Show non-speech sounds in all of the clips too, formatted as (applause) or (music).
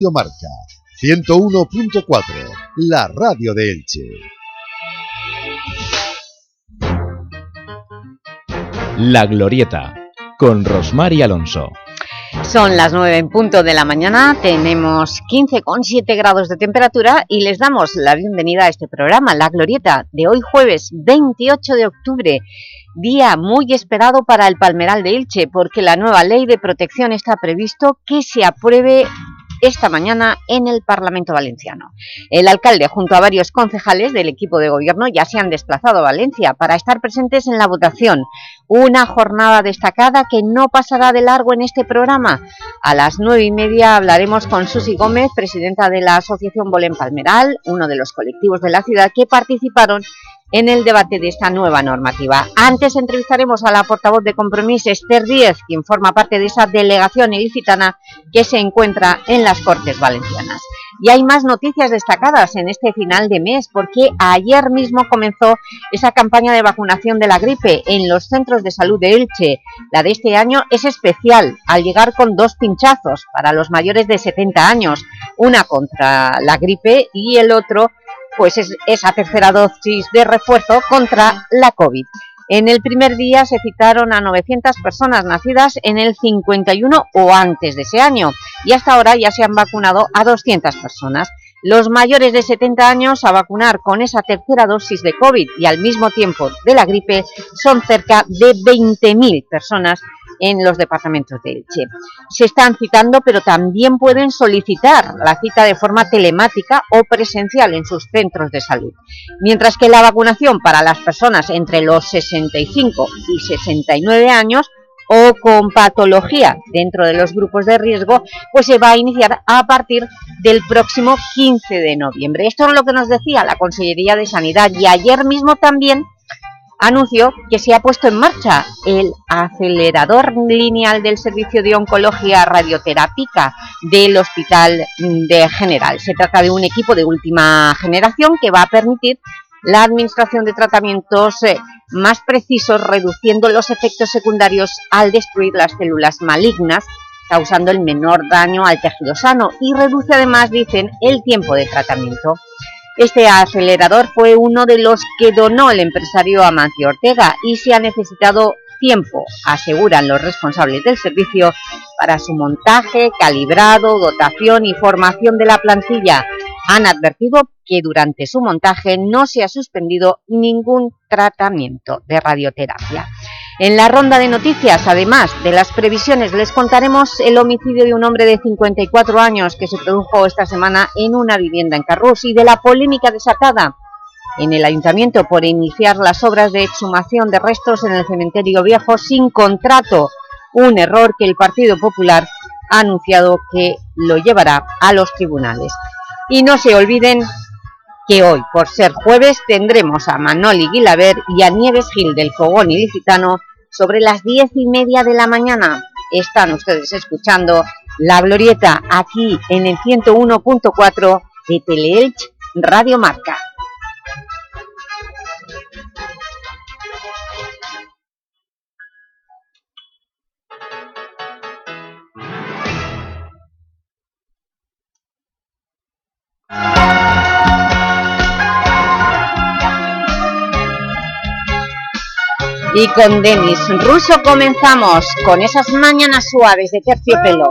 Radio Marca 101.4, la radio de Elche. La Glorieta, con Rosmar y Alonso. Son las 9 en punto de la mañana, tenemos 15,7 grados de temperatura y les damos la bienvenida a este programa, La Glorieta, de hoy jueves 28 de octubre, día muy esperado para el Palmeral de Elche, porque la nueva ley de protección está previsto que se apruebe esta mañana en el Parlamento Valenciano. El alcalde, junto a varios concejales del equipo de gobierno, ya se han desplazado a Valencia para estar presentes en la votación. Una jornada destacada que no pasará de largo en este programa. A las nueve y media hablaremos con Susi Gómez, presidenta de la Asociación Bolén Palmeral, uno de los colectivos de la ciudad que participaron en el debate de esta nueva normativa. Antes entrevistaremos a la portavoz de Compromís, Esther Díez, quien forma parte de esa delegación ilicitana que se encuentra en las Cortes Valencianas. Y hay más noticias destacadas en este final de mes, porque ayer mismo comenzó esa campaña de vacunación de la gripe en los centros de salud de Elche. La de este año es especial, al llegar con dos pinchazos para los mayores de 70 años, una contra la gripe y el otro pues es esa tercera dosis de refuerzo contra la COVID. En el primer día se citaron a 900 personas nacidas en el 51 o antes de ese año y hasta ahora ya se han vacunado a 200 personas. Los mayores de 70 años a vacunar con esa tercera dosis de COVID y al mismo tiempo de la gripe son cerca de 20.000 personas en los departamentos de Elche. Se están citando, pero también pueden solicitar la cita de forma telemática o presencial en sus centros de salud. Mientras que la vacunación para las personas entre los 65 y 69 años o con patología dentro de los grupos de riesgo, pues se va a iniciar a partir del próximo 15 de noviembre. Esto es lo que nos decía la Consellería de Sanidad y ayer mismo también anunció que se ha puesto en marcha el acelerador lineal del Servicio de Oncología Radioterápica del Hospital de General. Se trata de un equipo de última generación que va a permitir la administración de tratamientos eh, más precisos, reduciendo los efectos secundarios al destruir las células malignas, causando el menor daño al tejido sano y reduce además, dicen, el tiempo de tratamiento. Este acelerador fue uno de los que donó el empresario Amancio Ortega y se ha necesitado tiempo, aseguran los responsables del servicio, para su montaje, calibrado, dotación y formación de la plantilla. Han advertido que durante su montaje no se ha suspendido ningún tratamiento de radioterapia. En la ronda de noticias, además de las previsiones, les contaremos el homicidio de un hombre de 54 años que se produjo esta semana en una vivienda en Carrús y de la polémica desatada en el Ayuntamiento por iniciar las obras de exhumación de restos en el cementerio viejo sin contrato, un error que el Partido Popular ha anunciado que lo llevará a los tribunales. Y no se olviden que hoy, por ser jueves, tendremos a Manoli Guilaber y a Nieves Gil del Fogón Ilicitano sobre las diez y media de la mañana. Están ustedes escuchando La Glorieta aquí en el 101.4 de Teleelch Radio Marca. Y con Denis Russo comenzamos con esas mañanas suaves de terciopelo.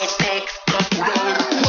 mistakes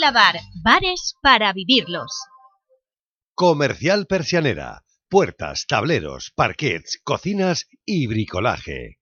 Bar, bares para vivirlos. Comercial Persianera. Puertas, tableros, parquets, cocinas y bricolaje.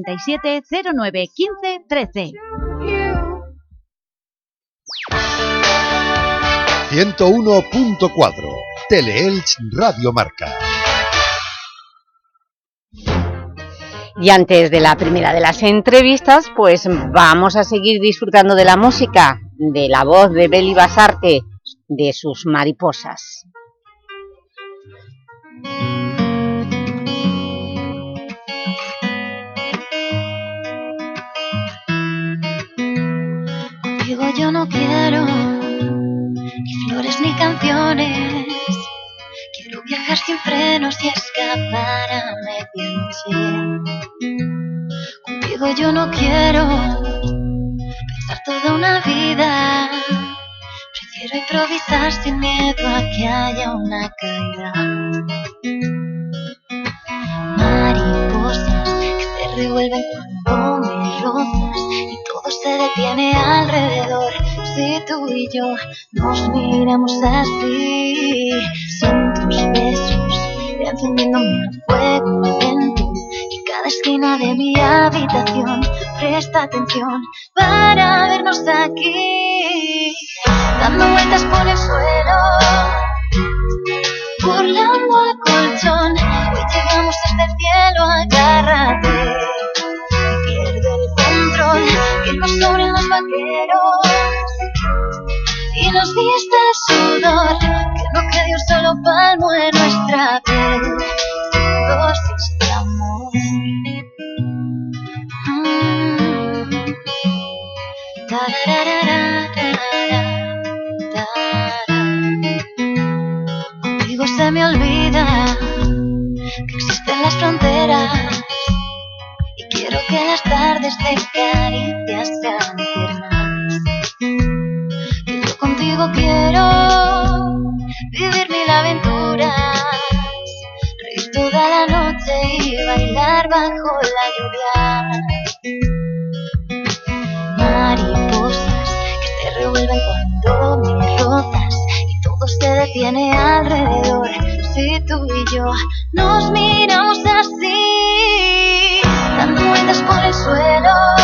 637 09 15 13. 101.4 Teleelch Radio Marca. Y antes de la primera de las entrevistas, pues vamos a seguir disfrutando de la música, de la voz de Beli Basarte, de sus mariposas. Yo no quiero ni flores ni canciones. Quiero viajar sin frenos y escapar a medianoche. Contigo yo no quiero pensar toda una vida. Prefiero improvisar sin miedo a que haya una caída. Revuelven cuando me rozas y todo se detiene alrededor. Si tú y yo nos miramos así, son tus besos encendiéndome a fuego lento y cada esquina de mi habitación presta atención para vernos aquí, dando vueltas por el suelo, burlando al colchón. Hoy llegamos hasta el cielo, agárrate pierde el control, que nos sobren los vaqueros y nos viste el sudor, que no quede un solo palmo en nuestra piel, de caricias tiernas. Yo contigo quiero vivir mil aventuras, reír toda la noche y bailar bajo la lluvia. Mariposas que se revuelven cuando me rozas y todo se detiene alrededor. Si tú y yo nos miramos así, dando vueltas por el suelo,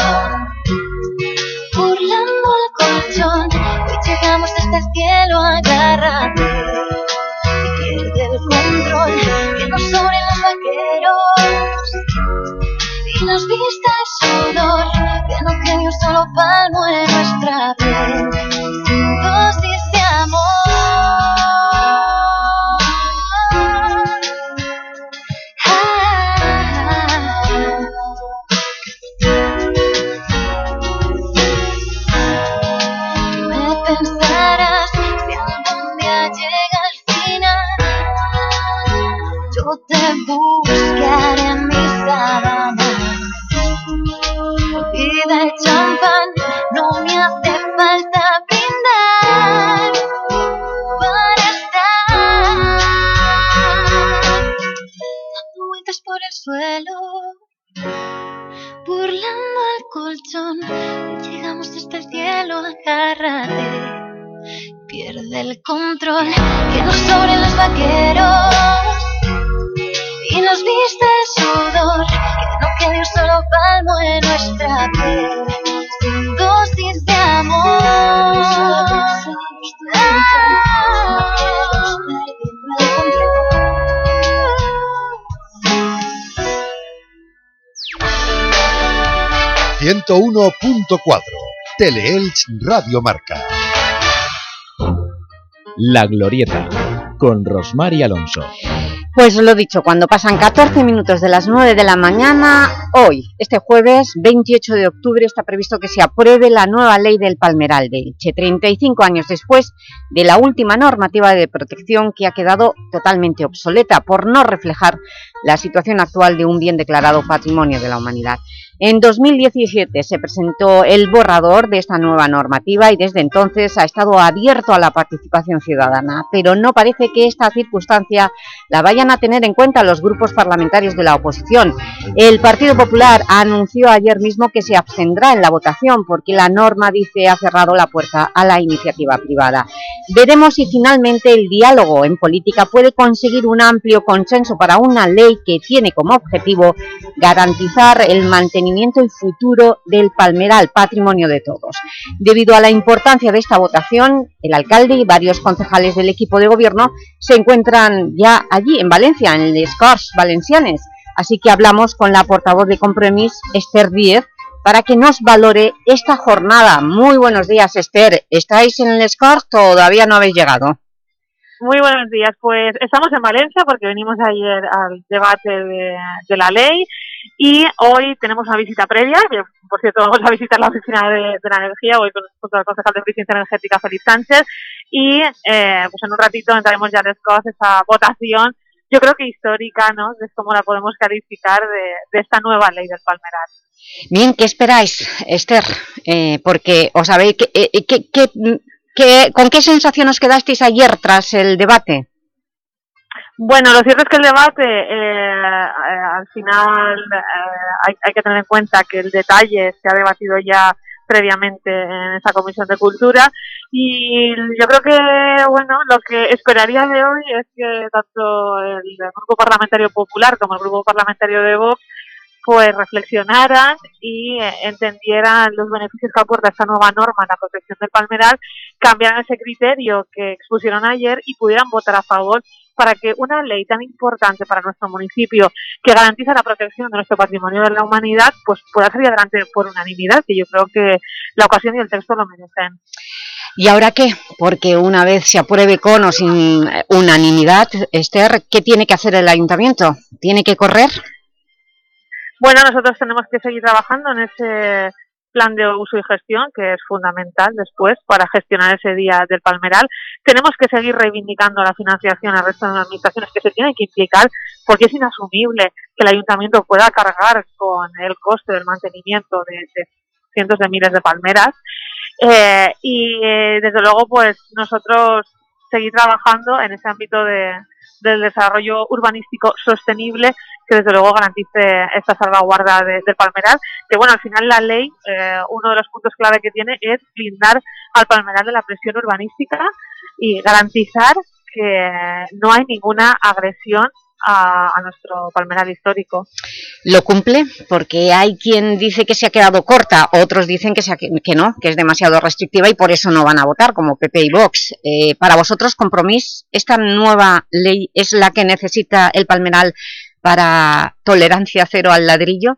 colchón. Llegamos hasta el cielo, agárrate. Pierde el control, que nos sobren los vaqueros y nos viste el sudor, que no quede un solo palmo en nuestra piel, sin dosis de amor. 101.4 Teleelch Radio Marca. La Glorieta, con Rosmar y Alonso. Pues lo dicho, cuando pasan 14 minutos de las 9 de la mañana, hoy, este jueves 28 de octubre, está previsto que se apruebe la nueva ley del Palmeral de Elche, 35 años después de la última normativa de protección que ha quedado totalmente obsoleta por no reflejar la situación actual de un bien declarado Patrimonio de la Humanidad. En 2017 se presentó el borrador de esta nueva normativa y desde entonces ha estado abierto a la participación ciudadana, pero no parece que esta circunstancia la vayan a tener en cuenta los grupos parlamentarios de la oposición. El Partido Popular anunció ayer mismo que se abstendrá en la votación porque la norma, dice, ha cerrado la puerta a la iniciativa privada. Veremos si finalmente el diálogo en política puede conseguir un amplio consenso para una ley que tiene como objetivo garantizar el mantenimiento y futuro del Palmeral, patrimonio de todos. Debido a la importancia de esta votación, el alcalde y varios concejales del equipo de gobierno se encuentran ya allí, en Valencia, en Les Corts Valencianes. Así que hablamos con la portavoz de Compromís, Esther Díez, para que nos valore esta jornada. Muy buenos días, Esther. ¿Estáis en el Escort o todavía no habéis llegado? Muy buenos días. Pues estamos en Valencia porque venimos ayer al debate de, de la ley y hoy tenemos una visita previa, por cierto vamos a visitar la oficina de, la energía hoy con, con el concejal de eficiencia energética Félix Sánchez y eh, pues en un ratito entraremos ya después esa votación, yo creo que histórica, ¿no? De cómo la podemos calificar de, esta nueva ley del Palmeral. Bien, ¿qué esperáis, Esther? Eh, porque os sabéis que, eh, que, ¿con qué sensación os quedasteis ayer tras el debate? Bueno, lo cierto es que el debate, eh, eh, al final eh, hay, hay, que tener en cuenta que el detalle se ha debatido ya previamente en esa Comisión de Cultura y yo creo que, bueno, lo que esperaría de hoy es que tanto el, el Grupo Parlamentario Popular como el Grupo Parlamentario de Vox pues reflexionaran y eh, entendieran los beneficios que aporta esta nueva norma en la protección del palmeral, cambiaran ese criterio que expusieron ayer y pudieran votar a favor para que una ley tan importante para nuestro municipio, que garantiza la protección de nuestro patrimonio de la humanidad, pues pueda salir adelante por unanimidad, que yo creo que la ocasión y el texto lo merecen. ¿Y ahora qué? Porque una vez se apruebe con o sin unanimidad, Esther, ¿qué tiene que hacer el ayuntamiento? ¿Tiene que correr? Bueno, nosotros tenemos que seguir trabajando en ese plan de uso y gestión, que es fundamental después para gestionar ese día del Palmeral. Tenemos que seguir reivindicando la financiación al resto de las administraciones que se tienen que implicar, porque es inasumible que el ayuntamiento pueda cargar con el coste del mantenimiento de, de cientos de miles de palmeras. Eh, y eh, desde luego, pues nosotros seguir trabajando en ese ámbito de, del desarrollo urbanístico sostenible que desde luego garantice esta salvaguarda de, del palmeral, que bueno, al final la ley, eh, uno de los puntos clave que tiene es blindar al palmeral de la presión urbanística y garantizar que no hay ninguna agresión a, a, nuestro palmeral histórico. ¿Lo cumple? Porque hay quien dice que se ha quedado corta, otros dicen que, se ha, que no, que es demasiado restrictiva y por eso no van a votar, como PP y Vox. Eh, para vosotros, Compromís, ¿esta nueva ley es la que necesita el palmeral para tolerancia cero al ladrillo?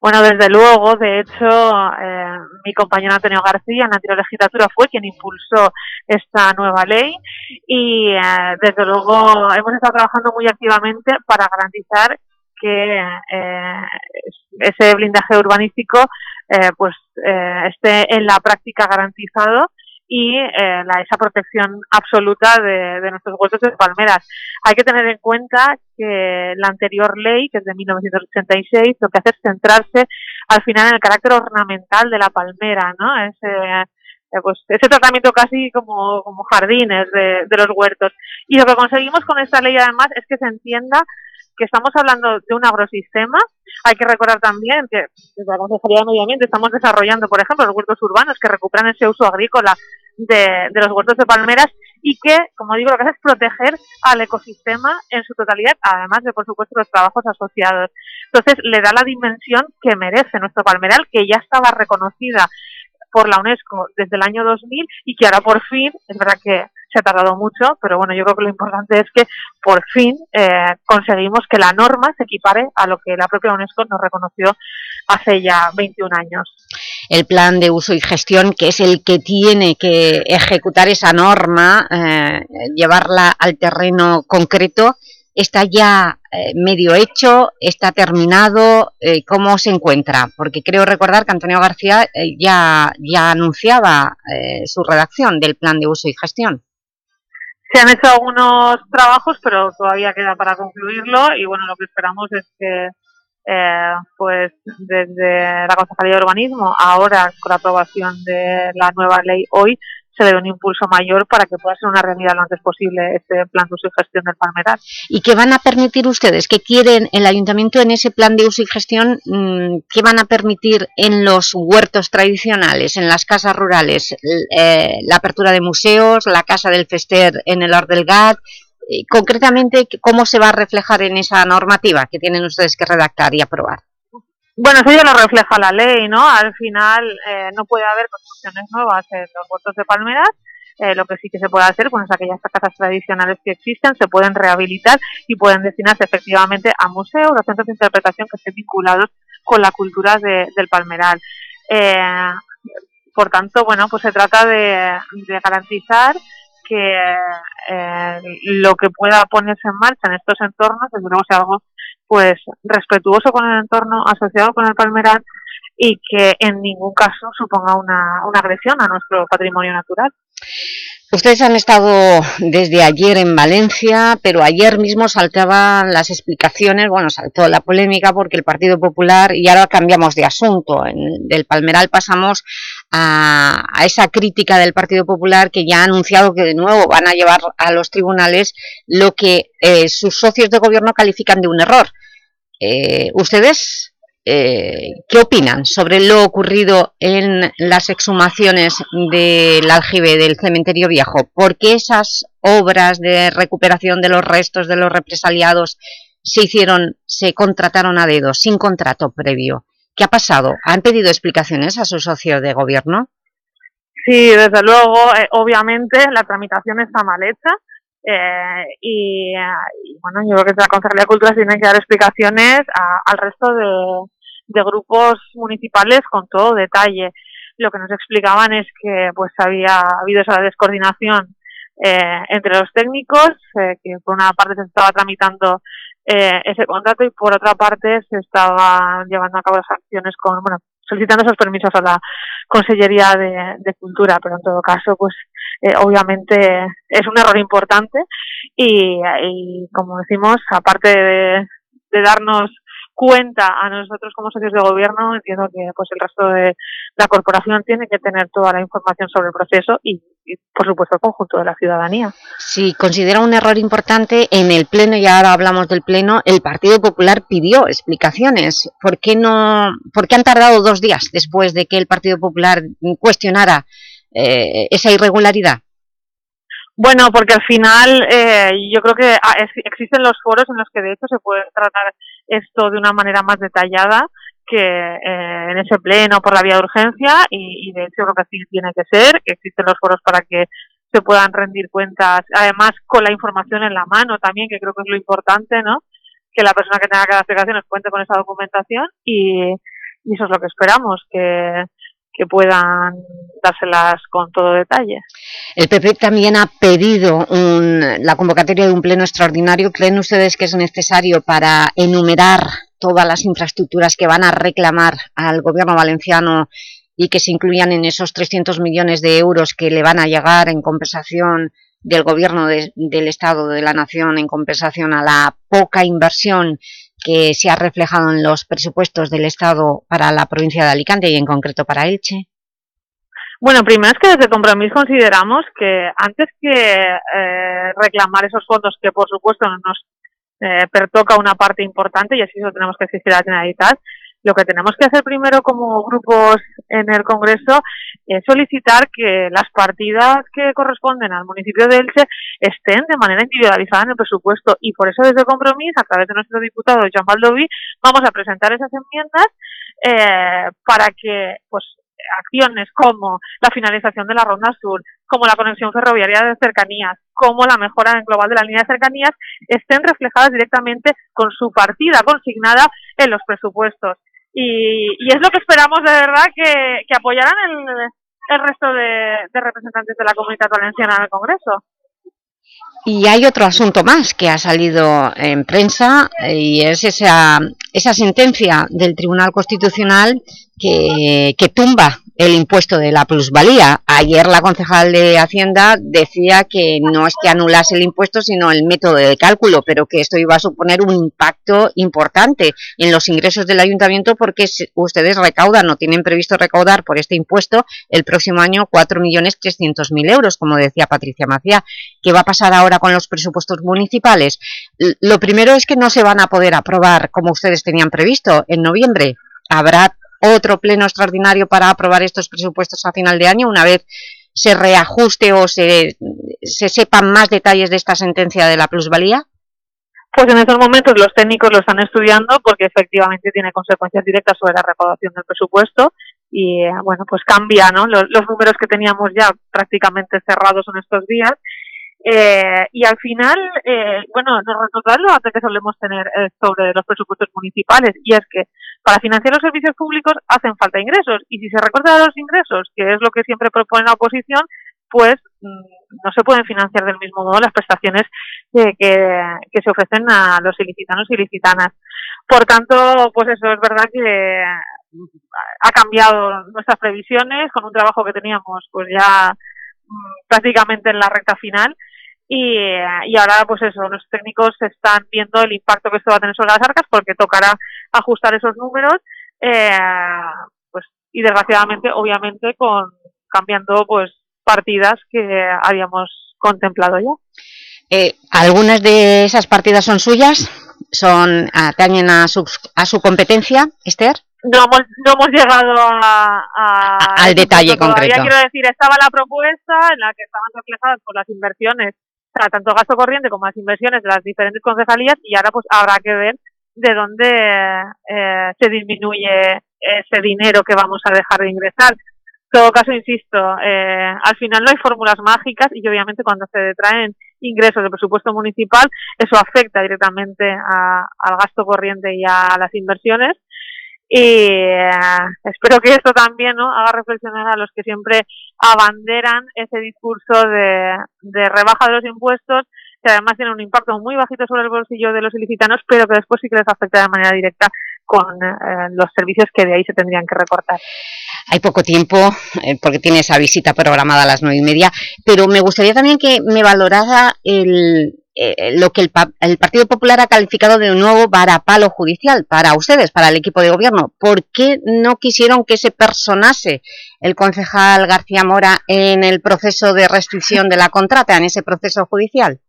Bueno, desde luego, de hecho, eh, mi compañero Antonio García en la anterior legislatura fue quien impulsó esta nueva ley y eh, desde luego hemos estado trabajando muy activamente para garantizar que eh, ese blindaje urbanístico eh, pues eh, esté en la práctica garantizado y eh, la, esa protección absoluta de, nuestros huertos de palmeras. Hay que tener en cuenta que la anterior ley, que es de 1986, lo que hace es centrarse al final en el carácter ornamental de la palmera, ¿no? Ese, eh, pues, ese tratamiento casi como, como jardines de, de los huertos. Y lo que conseguimos con esta ley además es que se entienda que estamos hablando de un agrosistema. Hay que recordar también que desde la Consejería de Medio Ambiente estamos desarrollando, por ejemplo, los huertos urbanos que recuperan ese uso agrícola de, de los huertos de palmeras y que, como digo, lo que hace es proteger al ecosistema en su totalidad, además de, por supuesto, los trabajos asociados. Entonces, le da la dimensión que merece nuestro palmeral, que ya estaba reconocida por la UNESCO desde el año 2000 y que ahora por fin, es verdad que se ha tardado mucho, pero bueno, yo creo que lo importante es que por fin eh, conseguimos que la norma se equipare a lo que la propia UNESCO nos reconoció hace ya 21 años. El plan de uso y gestión, que es el que tiene que ejecutar esa norma, eh, llevarla al terreno concreto, está ya eh, medio hecho, está terminado, eh, ¿cómo se encuentra? Porque creo recordar que Antonio García ya, ya anunciaba su redacción del plan de uso y gestión. Se han hecho algunos trabajos, pero todavía queda para concluirlo y bueno, lo que esperamos es que eh, pues desde la Consejería de Urbanismo, ahora con la aprobación de la nueva ley hoy, se le dé un impulso mayor para que pueda ser una realidad lo antes posible este plan de uso y gestión del palmeral. ¿Y qué van a permitir ustedes? ¿Qué quieren el Ayuntamiento en ese plan de uso y gestión? Mmm, ¿Qué van a permitir en los huertos tradicionales, en las casas rurales? Eh, la apertura de museos, la Casa del Fester en el Or del Gat, eh, concretamente, ¿cómo se va a reflejar en esa normativa que tienen ustedes que redactar y aprobar? Bueno, eso ya lo refleja la ley, ¿no? Al final eh, no puede haber construcciones nuevas en los huertos de palmeras, eh, lo que sí que se puede hacer, pues aquellas casas tradicionales que existen se pueden rehabilitar y pueden destinarse efectivamente a museos, a centros de interpretación que estén vinculados con la cultura de- del palmeral. Eh, por tanto, bueno, pues se trata de garantizar que eh, lo que pueda ponerse en marcha en estos entornos, desde luego sea algo pues respetuoso con el entorno, asociado con el palmeral y que en ningún caso suponga una, agresión a nuestro patrimonio natural. Ustedes han estado desde ayer en Valencia, pero ayer mismo saltaban las explicaciones, bueno, saltó la polémica porque el Partido Popular, y ahora cambiamos de asunto, en- del Palmeral pasamos a, esa crítica del Partido Popular que ya ha anunciado que de nuevo van a llevar a los tribunales lo que eh, sus socios de gobierno califican de un error. Eh, ¿Ustedes eh, qué opinan sobre lo ocurrido en las exhumaciones del aljibe del cementerio viejo? ¿Por qué esas obras de recuperación de los restos de los represaliados se hicieron, se contrataron a dedo, sin contrato previo? ¿Qué ha pasado? ¿Han pedido explicaciones a su socio de gobierno? Sí, desde luego, eh, obviamente la tramitación está mal hecha eh, y, eh, y, bueno, yo creo que la Concejalía de Cultura tiene que dar explicaciones a- al resto de, de grupos municipales con todo detalle. Lo que nos explicaban es que pues había habido esa descoordinación eh, entre los técnicos, eh, que por una parte se estaba tramitando eh, ese contrato y por otra parte se estaban llevando a cabo las acciones con, bueno, solicitando esos permisos a la Consellería de, Cultura, pero en todo caso, pues eh, obviamente es un error importante y, y, como decimos, aparte de, de darnos cuenta a nosotros como socios de gobierno, entiendo que pues el resto de la corporación tiene que tener toda la información sobre el proceso y, y, por supuesto el conjunto de la ciudadanía. Si considera un error importante, en el Pleno, y ahora hablamos del Pleno, el Partido Popular pidió explicaciones. ¿Por qué, no, por qué han tardado dos días después de que el Partido Popular cuestionara eh, esa irregularidad? Bueno, porque al final eh, yo creo que ah, existen los foros en los que de hecho se puede tratar esto de una manera más detallada que eh, en ese pleno por la vía de urgencia y, y de hecho creo que así tiene que ser, que existen los foros para que se puedan rendir cuentas, además con la información en la mano también, que creo que es lo importante, ¿no? Que la persona que tenga que dar explicaciones cuente con esa documentación y, y eso es lo que esperamos, que, que puedan dárselas con todo detalle. El PP también ha pedido un- la convocatoria de un pleno extraordinario. ¿Creen ustedes que es necesario para enumerar todas las infraestructuras que van a reclamar al gobierno valenciano y que se incluyan en esos 300 millones de euros que le van a llegar en compensación del gobierno de- del Estado de la Nación, en compensación a la poca inversión que se ha reflejado en los presupuestos del Estado para la provincia de Alicante y en concreto para Elche? Bueno, primero es que desde Compromís consideramos que antes que eh, reclamar esos fondos, que por supuesto nos eh, pertoca una parte importante y así lo tenemos que exigir a la Generalitat, lo que tenemos que hacer primero como grupos en el Congreso es solicitar que las partidas que corresponden al municipio de Elche estén de manera individualizada en el presupuesto. Y por eso desde Compromís, a través de nuestro diputado Joan Baldoví, vamos a presentar esas enmiendas eh, para que pues acciones como la finalización de la Ronda Sur, como la conexión ferroviaria de cercanías, como la mejora en global de la línea de cercanías, estén reflejadas directamente con su partida consignada en los presupuestos. Y, y es lo que esperamos de verdad que, que apoyaran el, el resto de, de representantes de la comunidad valenciana en el Congreso. Y hay otro asunto más que ha salido en prensa eh, y es esa, esa sentencia del Tribunal Constitucional que, que tumba el impuesto de la plusvalía. Ayer la concejal de Hacienda decía que no es que anulase el impuesto, sino el método de cálculo, pero que esto iba a suponer un impacto importante en los ingresos del ayuntamiento porque ustedes recaudan o tienen previsto recaudar por este impuesto el próximo año 4.300.000 euros, como decía Patricia Macía. ¿Qué va a pasar ahora con los presupuestos municipales? Lo primero es que no se van a poder aprobar como ustedes tenían previsto en noviembre. Habrá otro pleno extraordinario para aprobar estos presupuestos a final de año una vez se reajuste o se, se sepan más detalles de esta sentencia de la plusvalía? Pues en estos momentos los técnicos lo están estudiando porque efectivamente tiene consecuencias directas sobre la recaudación del presupuesto y eh, bueno, pues cambia ¿no? los, números que teníamos ya prácticamente cerrados en estos días eh, y al final, eh, bueno, nos recordar lo antes que solemos tener eh, sobre los presupuestos municipales y es que para financiar los servicios públicos hacen falta ingresos. Y si se recortan los ingresos, que es lo que siempre propone la oposición, pues mm, no se pueden financiar del mismo modo las prestaciones que, que, se ofrecen a los ilicitanos y ilicitanas. Por tanto, pues eso es verdad que ha cambiado nuestras previsiones. Con un trabajo que teníamos pues ya mm, prácticamente en la recta final y, y, ahora pues eso, los técnicos están viendo el impacto que esto va a tener sobre las arcas porque tocará ajustar esos números eh, pues y desgraciadamente obviamente con cambiando pues partidas que habíamos contemplado ya. Eh, ¿Algunas de esas partidas son suyas? ¿Son atañen a su, a su competencia, Esther? No hemos, no hemos llegado a, al detalle concreto. quiero decir, estaba la propuesta en la que estaban reflejadas por las inversiones, tanto gasto corriente como las inversiones de las diferentes concejalías y ahora pues habrá que ver de dónde eh, se disminuye ese dinero que vamos a dejar de ingresar. En todo caso, insisto, eh, al final no hay fórmulas mágicas y obviamente cuando se detraen ingresos del presupuesto municipal, eso afecta directamente al gasto corriente y a las inversiones. Y eh, espero que esto también ¿no? haga reflexionar a los que siempre abanderan ese discurso de, de rebaja de los impuestos, que además tiene un impacto muy bajito sobre el bolsillo de los ilicitanos, pero que después sí que les afecta de manera directa con eh, los servicios que de ahí se tendrían que recortar. Hay poco tiempo, eh, porque tiene esa visita programada a las nueve y media, pero me gustaría también que me valorara el, eh, lo que el, el, Partido Popular ha calificado de un nuevo varapalo judicial para ustedes, para el equipo de gobierno. ¿Por qué no quisieron que se personase el concejal García Mora en el proceso de restricción de la contrata, en ese proceso judicial?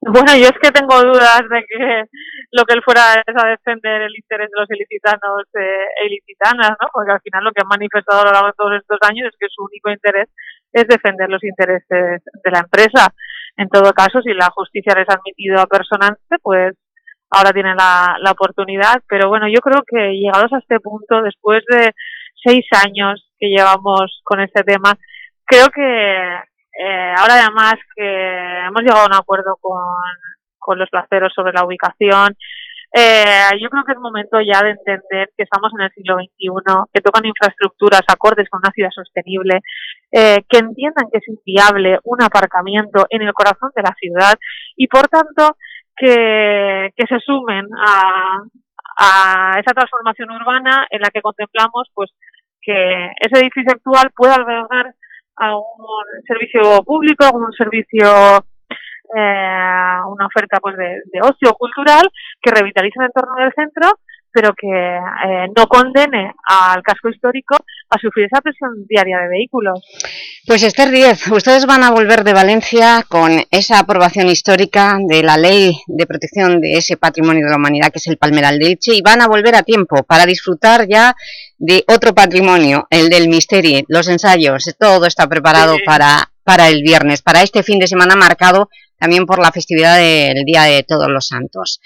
Bueno, yo es que tengo dudas de que lo que él fuera es a defender el interés de los ilicitanos eh, e ilicitanas, ¿no? Porque al final lo que han manifestado a lo largo de todos estos años es que su único interés es defender los intereses de la empresa. En todo caso, si la justicia les ha admitido a personarse, pues ahora tienen la, la oportunidad. Pero bueno, yo creo que llegados a este punto, después de seis años que llevamos con este tema, creo que eh, ahora además que hemos llegado a un acuerdo con, con los placeros sobre la ubicación, eh, yo creo que es momento ya de entender que estamos en el siglo XXI, que tocan infraestructuras acordes con una ciudad sostenible, eh, que entiendan que es inviable un aparcamiento en el corazón de la ciudad y por tanto que, que se sumen a, a esa transformación urbana en la que contemplamos pues que ese edificio actual pueda albergar a un servicio público, a un servicio, eh, una oferta pues de, de, ocio cultural que revitalice el entorno del centro, pero que eh, no condene al casco histórico a sufrir esa presión diaria de vehículos. Pues Esther Díez, ustedes van a volver de Valencia con esa aprobación histórica de la Ley de Protección de ese Patrimonio de la Humanidad que es el Palmeral de Elche y van a volver a tiempo para disfrutar ya de otro patrimonio, el del Misteri, los ensayos, todo está preparado sí. para, para el viernes, para este fin de semana marcado también por la festividad del Día de Todos los Santos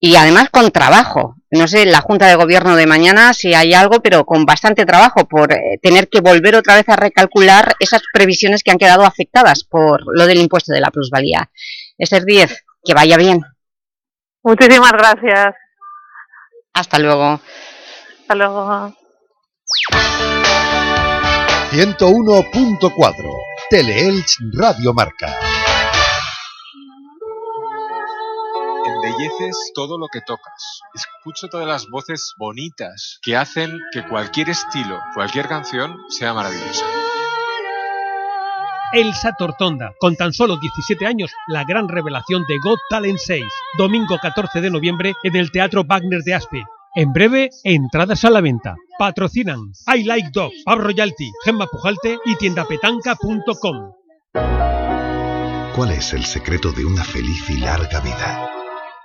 y además con trabajo. No sé, la Junta de Gobierno de mañana si hay algo, pero con bastante trabajo por eh, tener que volver otra vez a recalcular esas previsiones que han quedado afectadas por lo del impuesto de la plusvalía. Esther 10, que vaya bien. Muchísimas gracias. Hasta luego. Hasta luego. 101.4 Teleelch Radio Marca. Embelleces todo lo que tocas. Escucho todas las voces bonitas que hacen que cualquier estilo, cualquier canción sea maravillosa. Elsa Tortonda, con tan solo 17 años, la gran revelación de Got Talent 6, domingo 14 de noviembre en el Teatro Wagner de Aspe. En breve, entradas a la venta. Patrocinan I Like Dog, Pab Royalty, Gemma Pujalte y tiendapetanca.com. ¿Cuál es el secreto de una feliz y larga vida?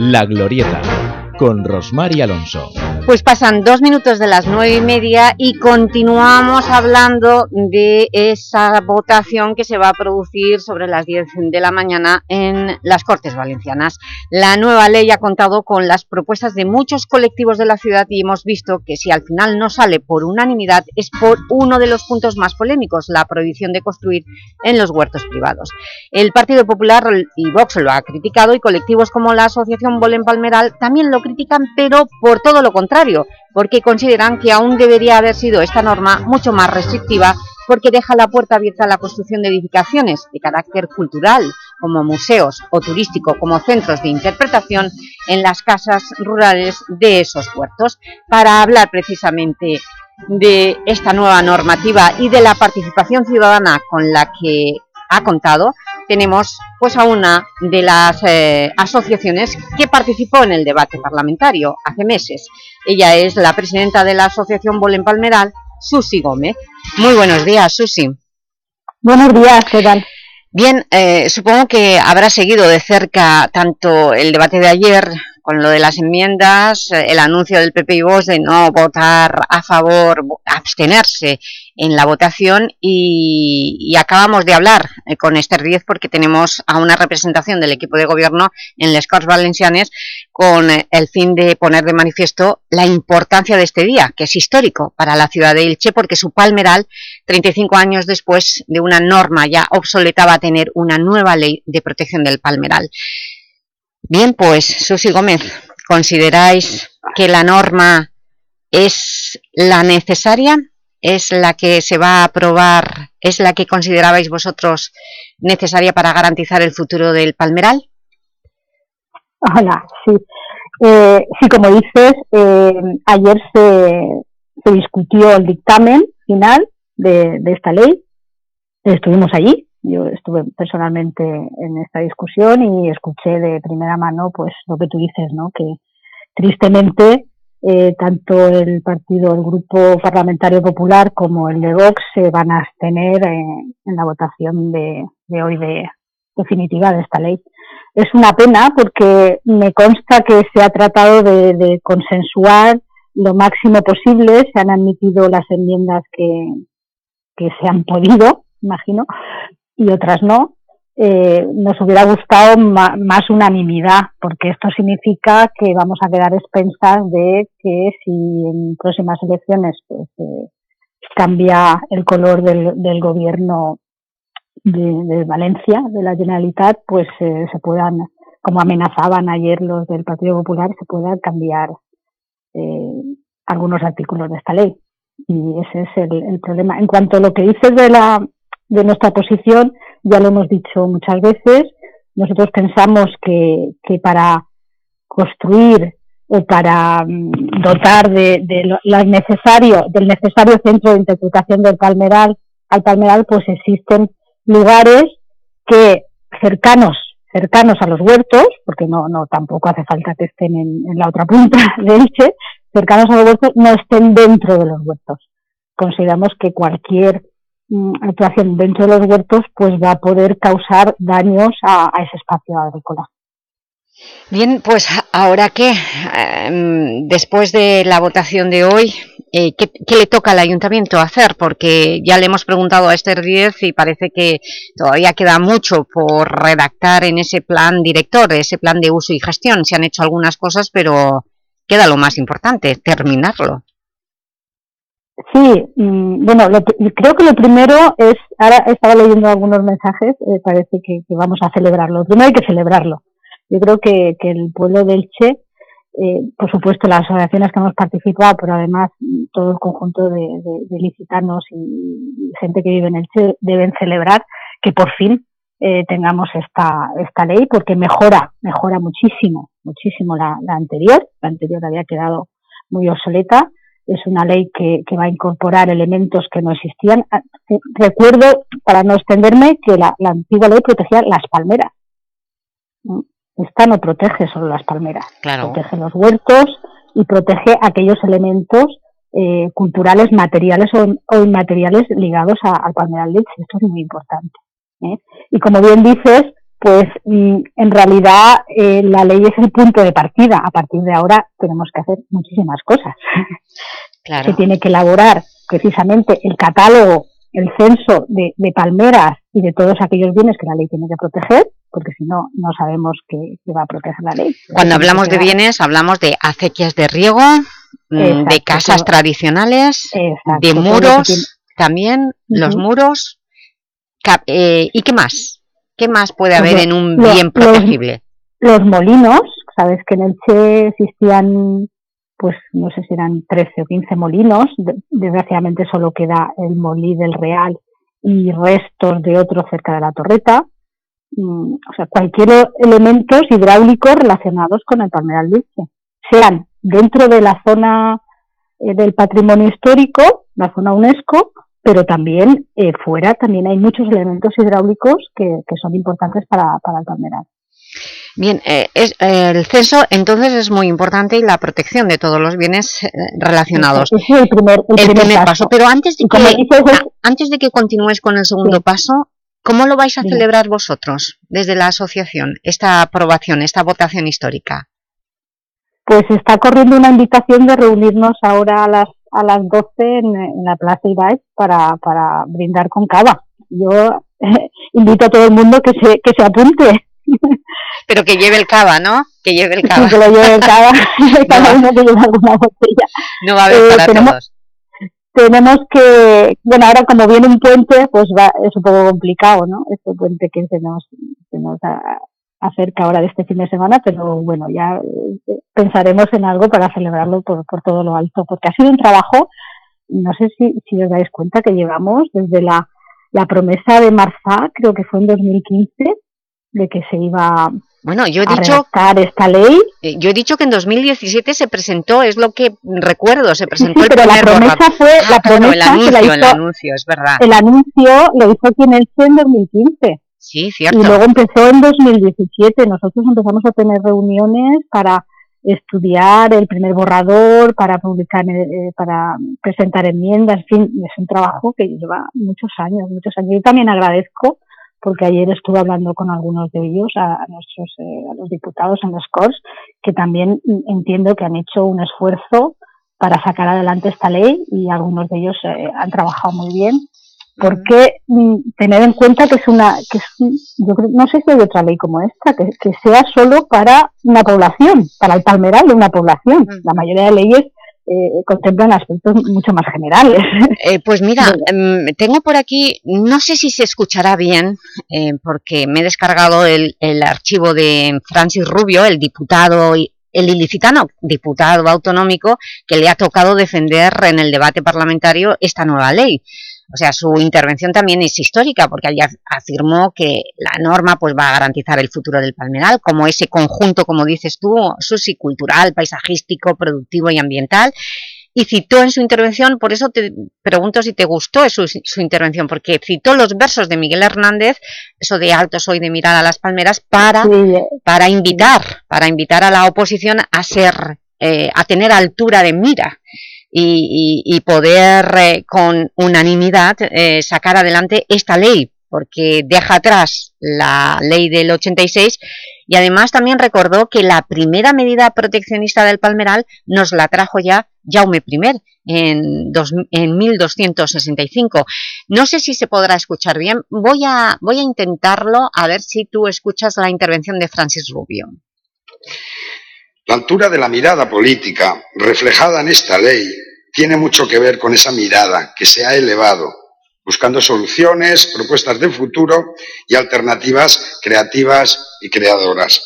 La Glorieta, con Rosmar y Alonso. Pues pasan dos minutos de las nueve y media y continuamos hablando de esa votación que se va a producir sobre las 10 de la mañana en las Cortes Valencianas. La nueva ley ha contado con las propuestas de muchos colectivos de la ciudad y hemos visto que si al final no sale por unanimidad es por uno de los puntos más polémicos, la prohibición de construir en los huertos privados. El Partido Popular y Vox lo ha criticado y colectivos como la Asociación Bolen Palmeral también lo critican, pero por todo lo contrario porque consideran que aún debería haber sido esta norma mucho más restrictiva porque deja la puerta abierta a la construcción de edificaciones de carácter cultural, como museos o turístico, como centros de interpretación en las casas rurales de esos puertos. Para hablar precisamente de esta nueva normativa y de la participación ciudadana con la que ha contado, tenemos pues a una de las eh, asociaciones que participó en el debate parlamentario hace meses. Ella es la presidenta de la Asociación Bolen Palmeral, Susi Gómez. Muy buenos días, Susi. Buenos días, ¿qué tal? Bien, eh, supongo que habrá seguido de cerca tanto el debate de ayer con lo de las enmiendas, eh, el anuncio del PP y Vox de no votar a favor, abstenerse en la votación y, acabamos de hablar eh, con Esther Díez porque tenemos a una representación del equipo de gobierno en Les Corts Valencianes con eh, el fin de poner de manifiesto la importancia de este día, que es histórico para la ciudad de Ilche porque su palmeral, 35 años después de una norma ya obsoleta, va a tener una nueva ley de protección del palmeral. Bien, pues, Susi Gómez, ¿consideráis que la norma es la necesaria? ¿Es la que se va a aprobar, es la que considerabais vosotros necesaria para garantizar el futuro del Palmeral? Hola, sí. Eh, sí, como dices, eh, ayer se, se discutió el dictamen final de, de esta ley. Estuvimos allí, yo estuve personalmente en esta discusión y escuché de primera mano pues lo que tú dices, ¿no? Que tristemente eh, tanto el partido, el grupo parlamentario popular como el de Vox se van a abstener en la votación de, de hoy de definitiva de esta ley. Es una pena porque me consta que se ha tratado de, de consensuar lo máximo posible, se han admitido las enmiendas que, que se han podido, imagino, y otras no. Eh, nos hubiera gustado más unanimidad, porque esto significa que vamos a quedar expensas de que si en próximas elecciones pues, eh, cambia el color del, del gobierno de, de, Valencia, de la Generalitat, pues eh, se puedan, como amenazaban ayer los del Partido Popular, se puedan cambiar eh, algunos artículos de esta ley. Y ese es el, el problema. En cuanto a lo que dices de, la, de nuestra posición, ya lo hemos dicho muchas veces, nosotros pensamos que, que para construir o para mm, dotar de, de lo, necesario, del necesario centro de interpretación del palmeral al palmeral, pues existen lugares que cercanos cercanos a los huertos, porque no, no tampoco hace falta que estén en, en la otra punta (laughs) de Elche, cercanos a los huertos, no estén dentro de los huertos. Consideramos que cualquier actuación dentro de los huertos pues va a poder causar daños a, ese espacio agrícola. Bien, pues ahora qué, eh, después de la votación de hoy, eh, ¿qué, ¿qué, le toca al Ayuntamiento hacer? Porque ya le hemos preguntado a Esther Díez y parece que todavía queda mucho por redactar en ese plan director, ese plan de uso y gestión. Se han hecho algunas cosas, pero queda lo más importante, terminarlo. Sí, mmm, bueno, lo, creo que lo primero es, ahora estaba leyendo algunos mensajes, eh, parece que, vamos a celebrarlo. Primero hay que celebrarlo yo creo que, que el pueblo del Che, eh, por supuesto las asociaciones que hemos participado, pero además todo el conjunto de, de, de licitanos y, y, gente que vive en el Che deben celebrar que por fin eh, tengamos esta, esta ley porque mejora, mejora muchísimo, muchísimo la, la anterior. La anterior había quedado muy obsoleta. Es una ley que, que va a incorporar elementos que no existían. Ah, recuerdo, para no extenderme, que la, la antigua ley protegía las palmeras esta no protege solo las palmeras, claro. protege los huertos y protege aquellos elementos eh, culturales, materiales o, o, inmateriales ligados a, al palmeral leche. Esto es muy importante. ¿eh? Y como bien dices, pues mm, en realidad eh, la ley es el punto de partida. A partir de ahora tenemos que hacer muchísimas cosas. Claro. Se tiene que elaborar precisamente el catálogo, el censo de, de palmeras y de todos aquellos bienes que la ley tiene que proteger porque si no, no sabemos qué, qué, va a proteger la ley. Cuando hablamos de bienes, hablamos de acequias de riego, mm, Exacto, de casas todo. tradicionales, Exacto, de muros, también, uh -huh. los muros, eh, ¿y qué más? ¿Qué más puede haber en un bien protegible? Los, los, molinos, sabes que en el Che existían, pues no sé si eran 13 o 15 molinos, desgraciadamente solo queda el molí del Real y restos de otro cerca de la torreta, Mm, o sea, cualquier elementos hidráulicos relacionados con el palmeral dulce, sean dentro de la zona eh, del patrimonio histórico, la zona UNESCO, pero también eh, fuera también hay muchos elementos hidráulicos que, que son importantes para, para, el palmeral. Bien, eh, es, eh, el censo entonces es muy importante y la protección de todos los bienes eh, relacionados. Es el primer, el el primer, primer paso. paso. Pero antes de, que, dices, es... antes de que continúes con el segundo sí. paso, ¿Cómo lo vais a celebrar vosotros desde la asociación, esta aprobación, esta votación histórica? Pues está corriendo una invitación de reunirnos ahora a las, a las 12 en, en la Plaza Ibaix para, para brindar con cava. Yo eh, (laughs) invito a todo el mundo que se, que se apunte. (laughs) Pero que lleve el cava, ¿no? Que lleve el cava. Sí, que lo lleve el cava. (laughs) Cada no. uno que lleve alguna botella. No va a haber eh, para tenemos, todos tenemos que, bueno, ahora como viene un puente, pues va, es un poco complicado, ¿no? Este puente que se nos, se nos acerca ahora de este fin de semana, pero bueno, ya eh, pensaremos en algo para celebrarlo por, por todo lo alto, porque ha sido un trabajo, no sé si, si os dais cuenta que llevamos desde la, la promesa de Marzá, creo que fue en 2015, de que se iba bueno, yo he dicho esta ley. Eh, yo he dicho que en 2017 se presentó, es lo que recuerdo, se presentó sí, el pero la promesa borrador. fue ah, la promesa el anuncio, la hizo, el anuncio, es verdad. El anuncio lo hizo aquí en el en 2015. Sí, cierto. Y luego empezó en 2017. Nosotros empezamos a tener reuniones para estudiar el primer borrador, para publicar, eh, para presentar enmiendas, en fin, es un trabajo que lleva muchos años, muchos años. Yo también agradezco porque ayer estuve hablando con algunos de ellos, a, a nuestros, eh, a los diputados en los CORS, que también entiendo que han hecho un esfuerzo para sacar adelante esta ley y algunos de ellos eh, han trabajado muy bien. Porque mm, tener en cuenta que es una, que es, yo creo, no sé si hay otra ley como esta, que, que sea solo para una población, para el palmeral de una población. La mayoría de leyes eh, contemplan aspectos mucho más generales. (laughs) Eh, pues mira, eh, tengo por aquí, no sé si se escuchará bien, eh, porque me he descargado el, el, archivo de Francis Rubio, el diputado el ilicitano, diputado autonómico, que le ha tocado defender en el debate parlamentario esta nueva ley. O sea, su intervención también es histórica porque allí afirmó que la norma pues, va a garantizar el futuro del palmeral como ese conjunto, como dices tú, sociocultural, paisajístico, productivo y ambiental. Y citó en su intervención, por eso te pregunto si te gustó su, su, intervención, porque citó los versos de Miguel Hernández, eso de alto soy de mirar a las palmeras, para, para invitar, para invitar a la oposición a ser, eh, a tener altura de mira y, y, y poder eh, con unanimidad eh, sacar adelante esta ley, porque deja atrás la ley del 86 y además también recordó que la primera medida proteccionista del palmeral nos la trajo ya Jaume I en, dos, en 1265. No sé si se podrá escuchar bien, voy a, voy a intentarlo a ver si tú escuchas la intervención de Francis Rubio. La altura de la mirada política reflejada en esta ley tiene mucho que ver con esa mirada que se ha elevado buscando soluciones, propuestas de futuro y alternativas creativas y creadoras.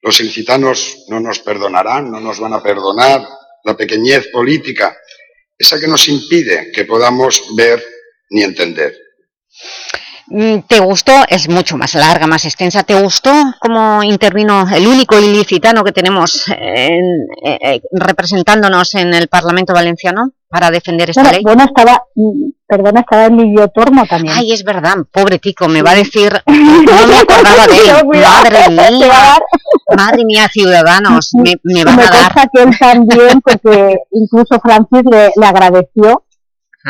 Los ilicitanos no nos perdonarán, no nos van a perdonar la pequeñez política, esa que nos impide que podamos ver ni entender. Mm, ¿Te gustó? Es mucho más larga, más extensa. ¿Te gustó cómo intervino el único ilicitano que tenemos en, eh, eh, representándonos en el Parlamento Valenciano para defender esta bueno, ley? Bueno, estaba, perdona, estaba Emilio Tormo también. Ay, es verdad, pobre tico, me va a decir, no me (laughs) acordaba de él. Madre mía, madre mía, ciudadanos, me, me van me a dar... que él también, porque incluso Francis le, le agradeció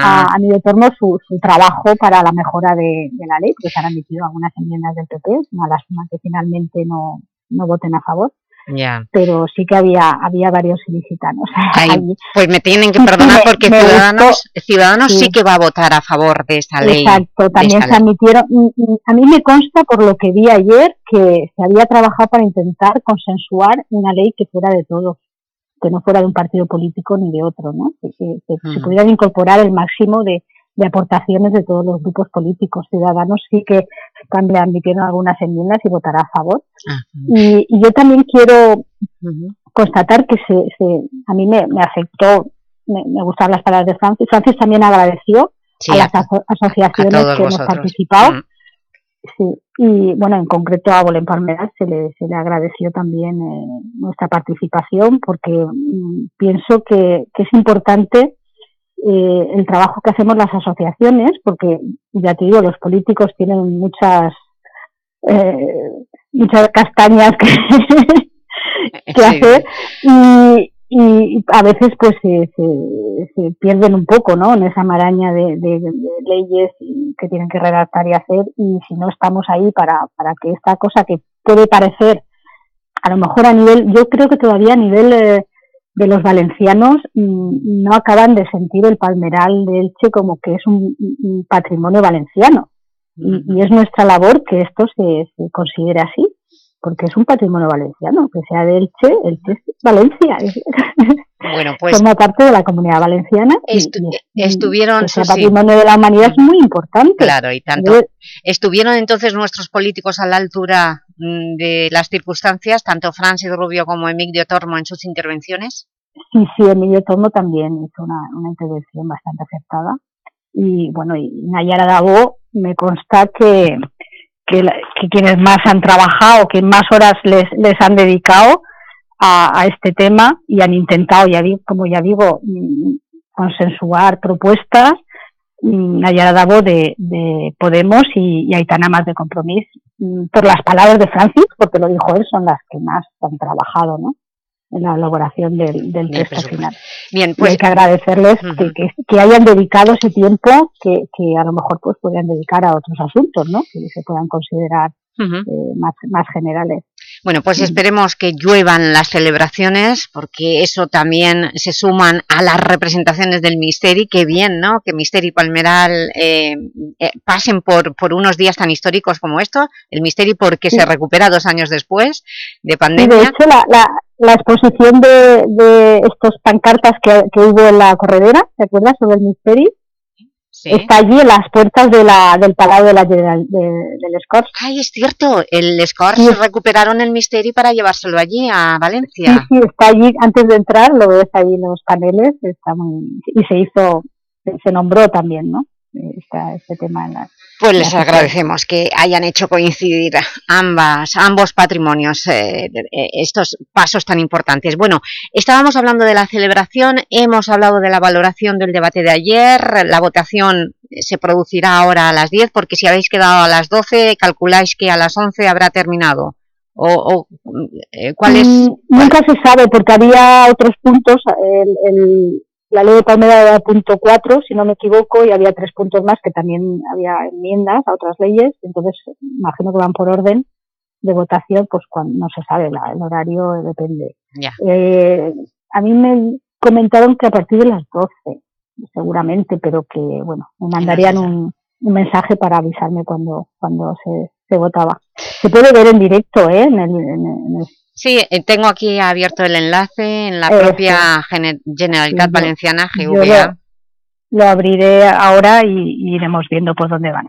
Ah. a, a Emilio Tormo su, su trabajo para la mejora de, de la ley, porque se han admitido algunas enmiendas del PP, es una lástima que finalmente no, no voten a favor, Ya. pero sí que había, había varios ilicitanos. (laughs) Ay, allí. pues me tienen que perdonar (laughs) porque me Ciudadanos, gustó. Ciudadanos sí. Sí. que va a votar a favor de esta ley. Exacto, también se ley. admitieron, a mí me consta por lo que vi ayer que se había trabajado para intentar consensuar una ley que fuera de todos, que no fuera de un partido político ni de otro, ¿no? Que, que- que se Mm. pudieran incorporar el máximo de, de aportaciones de todos los grupos políticos. Ciudadanos sí que también admitieron algunas enmiendas y votará a favor. Ah, Y, y yo también quiero constatar que se, se- a mí me, me afectó, me, me gustaron las palabras de Francis. Francis también agradeció Sí, a las aso- asociaciones que hemos participado. Mm. Sí, y bueno, en concreto a Bolén Palmeras se le, se le agradeció también eh, nuestra participación porque mm, pienso que, que es importante eh, el trabajo que hacemos las asociaciones porque, ya te digo, los políticos tienen muchas eh, muchas castañas que, (laughs) que Sí. hacer y, y a veces pues se, se, pierden un poco ¿no? en esa maraña de, de- de leyes que tienen que redactar y hacer y si no estamos ahí para, para que esta cosa que puede parecer a lo mejor a nivel, yo creo que todavía a nivel eh, de los valencianos mm, no acaban de sentir el palmeral de Elche como que es un, un patrimonio valenciano y, y es nuestra labor que esto se, se considere así porque es un patrimonio valenciano, que sea de Elche, Elche es Valencia, (laughs) Bueno, pues forma parte de la comunidad valenciana Estu- y estuvieron, ese patrimonio de la humanidad es muy importante. Claro, y tanto. Yo- ¿Estuvieron entonces nuestros políticos a la altura mm, de las circunstancias, tanto Francis Rubio como Emilio Tormo en sus intervenciones? Sí, sí, Emilio Tormo también hizo una, una intervención bastante acertada. Y bueno, y Nayara Dabó me consta que, que, la- que quienes más han trabajado, que más horas les, les han dedicado a, este tema y han intentado, ya como ya digo, mm, consensuar propuestas. mm, Nayara Dabó de, de Podemos y, y Aitana más de Compromís, mm, por las palabras de Francis, porque lo dijo él, son las que más han trabajado, ¿no? En la elaboración del, del texto final. Bien, Y pues hay que agradecerles que, que, que hayan dedicado ese tiempo que, que a lo mejor pues podrían dedicar a otros asuntos, ¿no? Que se puedan considerar eh, más, más generales. Bueno, pues esperemos que lluevan las celebraciones, porque eso también se suman a las representaciones del Misteri, que bien, ¿no? Que Misteri y Palmeral eh, eh, pasen por, por unos días tan históricos como estos, el Misteri porque Sí. se recupera dos años después de Y de pandemia. hecho la, la, la exposición de, de estos pancartas que, que hubo en la corredera, ¿te acuerdas? Sobre el misterio. Está allí en las puertas de la, del Palau de la General, de, del Scors. Ay, es cierto, el Scors Sí. recuperaron el Misteri para llevárselo allí a Sí, Valencia. sí, está allí, antes de entrar, lo ves allí en los paneles, está muy, y se hizo, se nombró también, ¿no? Está este tema en la... Pues les agradecemos que hayan hecho coincidir ambas, ambos patrimonios, eh, eh, estos pasos tan importantes. Bueno, estábamos hablando de la celebración, hemos hablado de la valoración del debate de ayer, la votación se producirá ahora a las 10, porque si habéis quedado a las 12, calculáis que a las 11 habrá terminado. O, o, eh, ¿Cuál es? Mm, Nunca se sabe, porque había otros puntos, el, el- la ley de Palmera era punto 4, si no me equivoco, y había tres puntos más que también había enmiendas a otras leyes, entonces imagino que van por orden de votación, pues cuando no se sabe, la- el horario depende. Ya. Eh, a mí me comentaron que a partir de las 12, seguramente, pero que, bueno, me mandarían un, un mensaje para avisarme cuando, cuando se, se votaba. Se puede ver en directo, ¿eh? En el- en el- Sí, eh, tengo aquí abierto el enlace en la Eso. propia Gene- Generalitat Valenciana, GVA. lo, lo abriré ahora y, y iremos viendo por dónde van.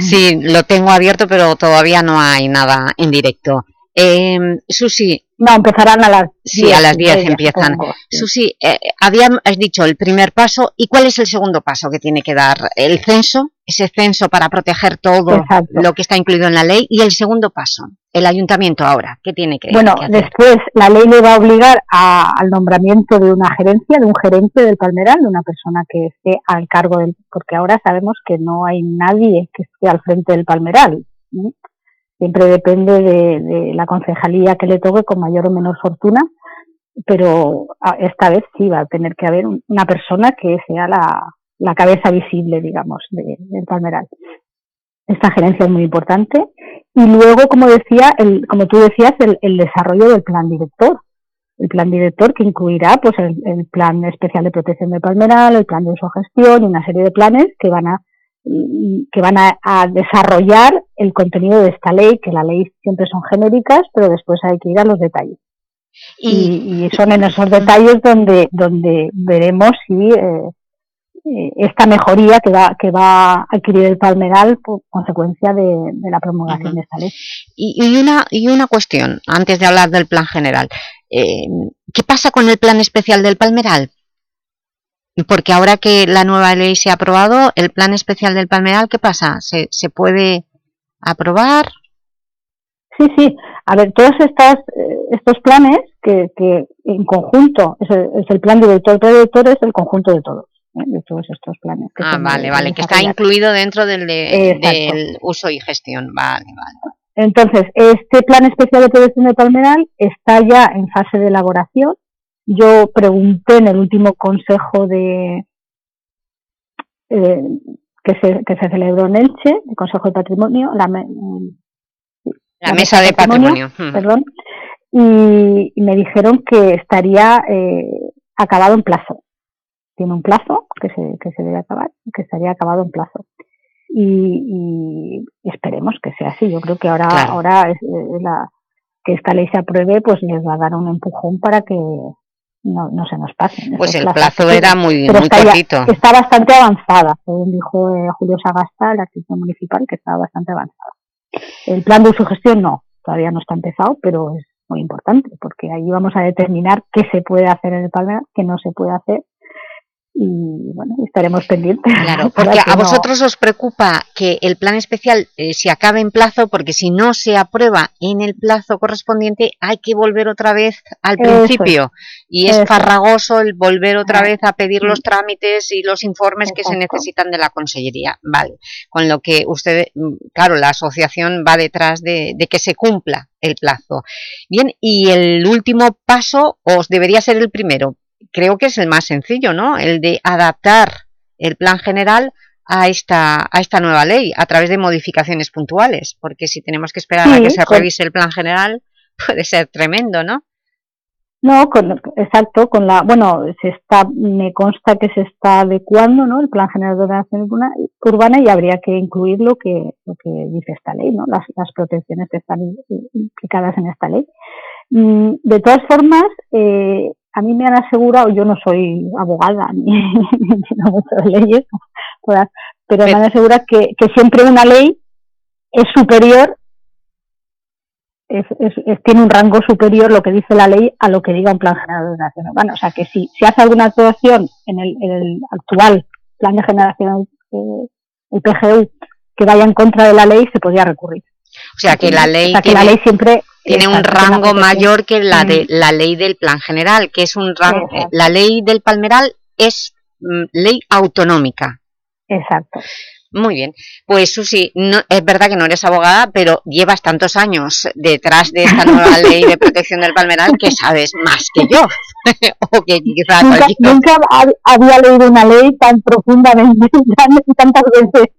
Sí, lo tengo abierto, pero todavía no hay nada en directo. Eh, Susi. No, empezarán a las Sí, 10 a las y 10 media, empiezan. sí. Susi, eh, has dicho el primer paso. ¿Y cuál es el segundo paso que tiene que dar? ¿El censo? Ese censo para proteger todo Exacto. lo que está incluido en la ley. Y el segundo paso, el ayuntamiento ahora. ¿Qué tiene que, Bueno, que hacer? después la ley le va a obligar a- al nombramiento de una gerencia, de un gerente del Palmeral, de una persona que esté al cargo del... Porque ahora sabemos que no hay nadie que esté al frente del Palmeral. ¿sí? Siempre depende de, la concejalía que le toque con mayor o menor fortuna, pero esta vez sí va a tener que haber un- una persona que sea la, la cabeza visible, digamos, de- del Palmeral. Esta gerencia es muy importante. Y luego, como decía, el, como tú decías, el, el desarrollo del plan director. El plan director que incluirá pues el, el plan especial de protección del palmeral, el plan de uso gestión y una serie de planes que van a que van a, a desarrollar el contenido de esta ley, que la ley siempre son genéricas, pero después hay que ir a los detalles. Y, y son en esos detalles donde, donde veremos si eh, esta mejoría que va, que va a adquirir el palmeral por consecuencia de, de la promulgación de esta ley. Y, y una, y una cuestión, antes de hablar del plan general. Eh, ¿Qué pasa con el plan especial del Palmeral? Porque ahora que la nueva ley se ha aprobado, el plan especial del Palmeral, ¿qué pasa? ¿Se, se puede aprobar? Sí, sí. A ver, todos estas, eh, estos planes que, que en conjunto, es el, es el plan director, es el conjunto de todos, ¿eh? de todos estos planes. que Ah, vale, de- vale, de que está incluido dentro del, de- del uso y gestión. Vale, vale. Entonces, este plan especial de protección del palmeral está ya en fase de elaboración. Yo pregunté en el último consejo de eh, que, se, que se celebró en Elche, el Consejo de Patrimonio, la, me- La mesa de patrimonio. Perdón, y, y me dijeron que estaría eh, acabado en plazo. Tiene un plazo que se, que se debe acabar, que estaría acabado en plazo. Y, y esperemos que sea así. Yo creo que ahora, Claro. ahora es, es la, que esta ley se apruebe, pues les va a dar un empujón para que no, no se nos pasen. Pues el plazo era muy, muy está ya- cortito. está bastante avanzada, según dijo eh, Julio Sagasta, el arquitecto municipal, que estaba bastante avanzada. El plan de uso gestión no, todavía no está empezado, pero es muy importante, porque ahí vamos a determinar qué se puede hacer en el Palmeral, qué no se puede hacer, y bueno, estaremos pendientes. Claro, (laughs) porque que a no- vosotros os preocupa que el plan especial eh, se acabe en plazo, porque si no se aprueba en el plazo correspondiente hay que volver otra vez al Eso principio. Y es Eso es. farragoso el volver otra vez a pedir los mm. trámites y los informes que se necesitan de la Consellería. Vale, con lo que usted, mm, claro, la asociación va detrás de, de que se cumpla el plazo. Bien, y el último paso os debería ser el primero. Creo que es el más sencillo, ¿no? El de adaptar el plan general a esta, a esta nueva ley a través de modificaciones puntuales, porque si tenemos que esperar a que se revise el plan general (laughs) puede ser tremendo, ¿no? No, con, exacto, con la, bueno, se está, me consta que se está adecuando, ¿no? El plan general de ordenación urbana, urbana y habría que incluir lo que, lo que dice esta ley, ¿no? Las, las protecciones que están implicadas en esta ley. Mm, De todas formas, eh, a mí me han asegurado, yo no soy abogada ni, entiendo mucho de leyes, todas, pero me asegura que, que siempre una ley es superior, es, es, tiene un rango superior lo que dice la ley a lo que diga un plan general de generación urbana. O sea que si se hace alguna actuación en el, en el actual plan de generación, eh, el PGU, que vaya en contra de la ley, se podría recurrir. O sea que la ley, que la ley siempre tiene un rango mayor que la de la ley del plan general, que es un rango, la ley del palmeral es mm, ley autonómica. Exacto. Muy bien. Pues Susi, no, es verdad que no eres abogada, pero llevas tantos años detrás de esta nueva (laughs) ley de protección del palmeral que sabes más que yo. (laughs) o que nunca, nunca, había leído una ley tan profundamente (laughs) y tantas veces.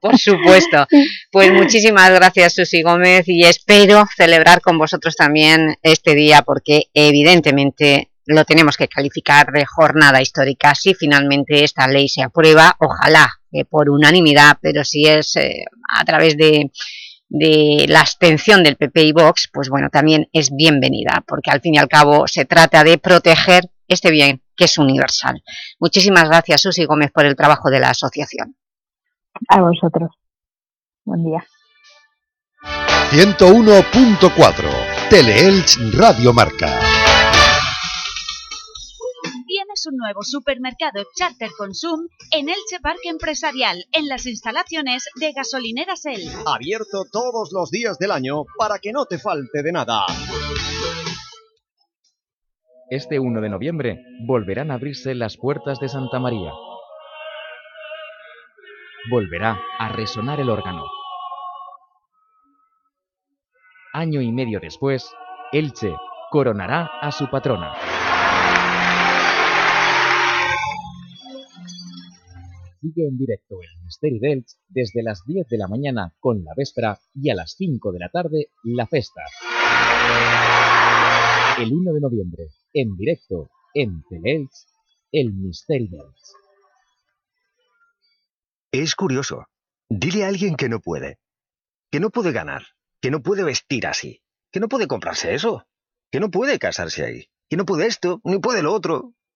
Por supuesto. Pues muchísimas gracias Susi Gómez y espero celebrar con vosotros también este día porque evidentemente lo tenemos que calificar de jornada histórica si finalmente esta ley se aprueba, ojalá por unanimidad, pero si es eh, a través de, de la abstención del PP y Vox, pues bueno, también es bienvenida, porque al fin y al cabo se trata de proteger este bien que es universal. Muchísimas gracias, Susi Gómez, por el trabajo de la asociación. A vosotros. Buen día. 101.4 Teleelch Radio Marca tienes un nuevo supermercado Charter Consum en Elche Parque Empresarial, en las instalaciones de Gasolineras El. Abierto todos los días del año para que no te falte de nada. Este 1 de noviembre volverán a abrirse las puertas de Santa María. Volverá a resonar el órgano. Año y medio después, Elche coronará a su patrona. Sigue en directo el Misteri d'Elx desde las 10 de la mañana con la véspera y a las 5 de la tarde la festa. El 1 de noviembre, en directo en Teleelch, el Misteri d'Elx. Es curioso. Dile a alguien que no puede. Que no puede ganar. Que no puede vestir así. Que no puede comprarse eso. Que no puede casarse ahí. Que no puede esto, ni puede lo otro.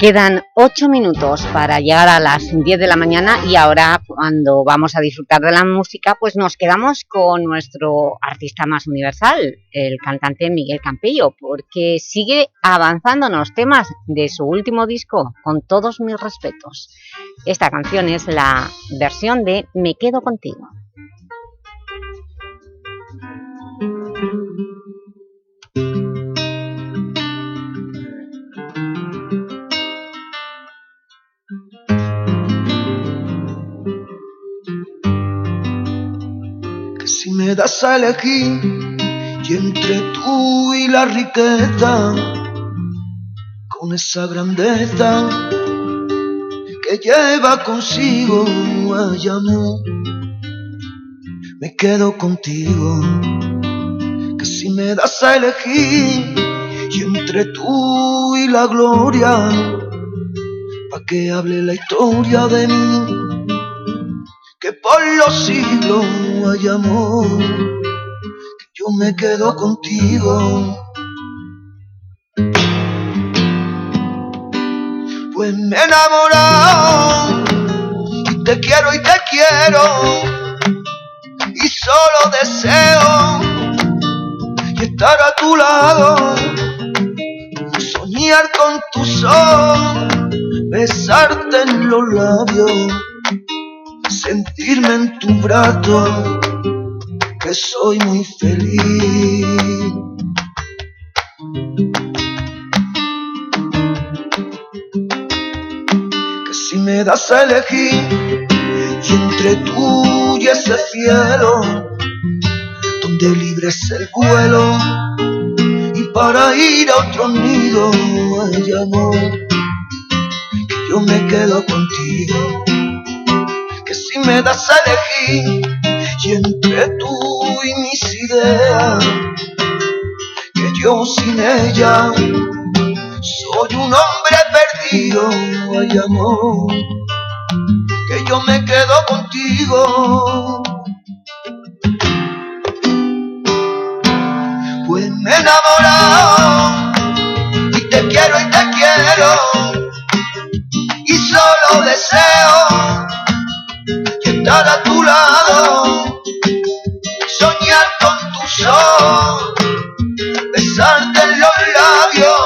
Quedan ocho minutos para llegar a las 10 de la mañana y ahora cuando vamos a disfrutar de la música pues nos quedamos con nuestro artista más universal, el cantante Miguel Campello, porque sigue los temas de su último disco, con todos mis respetos. Esta canción es la versión de Me quedo contigo. Si me das a elegir y entre tú y la riqueza, con esa grandeza que lleva consigo amor, me quedo contigo. Que si me das a elegir y entre tú y la gloria, pa' que hable la historia de mí que por los siglos hay amor, que yo me quedo contigo. Pues me he enamorado y te quiero y te quiero y solo deseo y estar a tu lado, soñar con tu sol, besarte en los labios sentirme en tu brazo, que soy muy feliz. Que si me das a elegir y entre tú y ese cielo, donde libre es el vuelo y para ir a otro nido hay amor, que yo me quedo contigo me das a elegir y entre tú y mis ideas, que yo sin ella soy un hombre perdido, ay amor, que yo me quedo contigo. Pues me he enamorado y te quiero y te quiero y solo deseo estar a tu lado, soñar con tus ojos, besarte en los labios,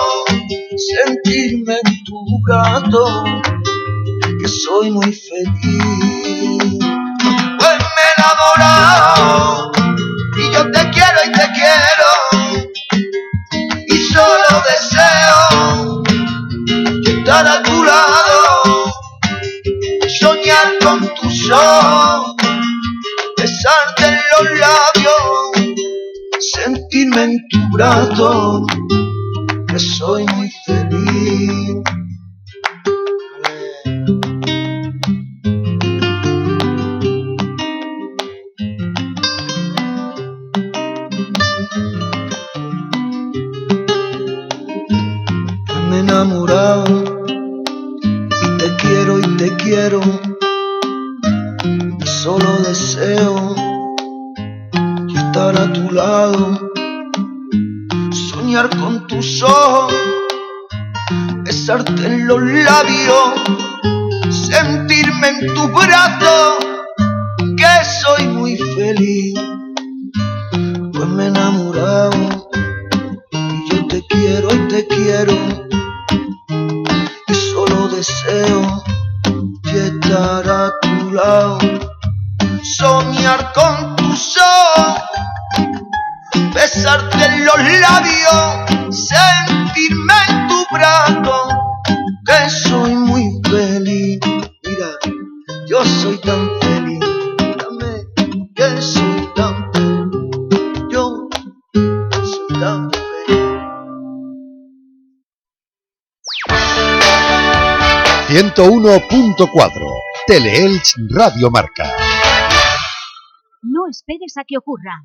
sentirme en tu gato, que soy muy feliz. Pues me he enamorado y yo te quiero y te quiero y solo deseo estar a tu lado, ojos, besarte en los labios, sentirme en tu brazo, que soy muy feliz. me he enamorado y te quiero y te quiero solo deseo estar a tu lado soñar con tus ojos besarte en los labios sentirme en tu brazo que soy muy feliz 101.4 Teleelch Radio Marca. No esperes a que ocurra.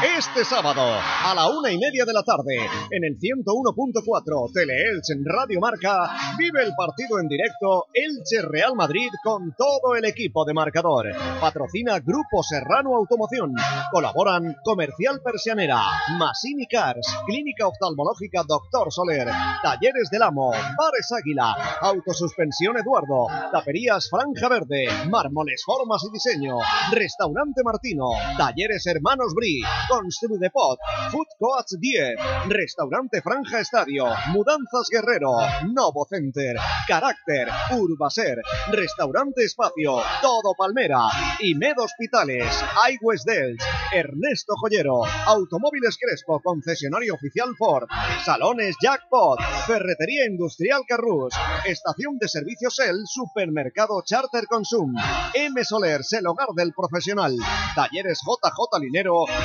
Este sábado, a la una y media de la tarde, en el 101.4 Teleelch en Radio Marca, vive el partido en directo Elche Real Madrid con todo el equipo de marcador. Patrocina Grupo Serrano Automoción. Colaboran Comercial Persianera, Masini Cars, Clínica Oftalmológica Doctor Soler, Talleres del Amo, Bares Águila, Autosuspensión Eduardo, Taperías Franja Verde, Mármoles Formas y Diseño, Restaurante Martino, Talleres Hermanos Bri, Construdepot, Food Coach 10, Restaurante Franja Estadio, Mudanzas Guerrero, Novo Center, Carácter, Urbaser, Restaurante Espacio, Todo Palmera, Imed Hospitales, iWest Delch, Ernesto Joyero, Automóviles Crespo, concesionario oficial Ford, Salones Jackpot, Ferretería Industrial Carrus, Estación de Servicios El, Supermercado Charter Consum, M Soler, el hogar del profesional, Talleres JJ Linero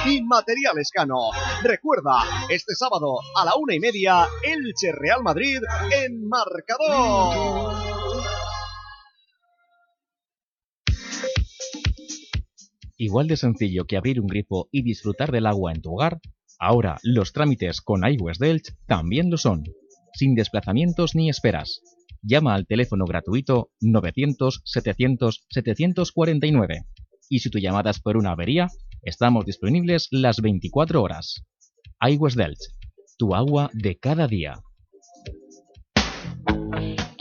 y Material Escano. Recuerda, este sábado a la una y media, Elche Real Madrid en marcador. Igual de sencillo que abrir un grifo y disfrutar del agua en tu hogar, ahora los trámites con iWest Delch también lo son, sin desplazamientos ni esperas. Llama al teléfono gratuito 900-700-749 y si tu llamada es por una avería, estamos disponibles las 24 horas. iWest Delch, tu agua de cada día.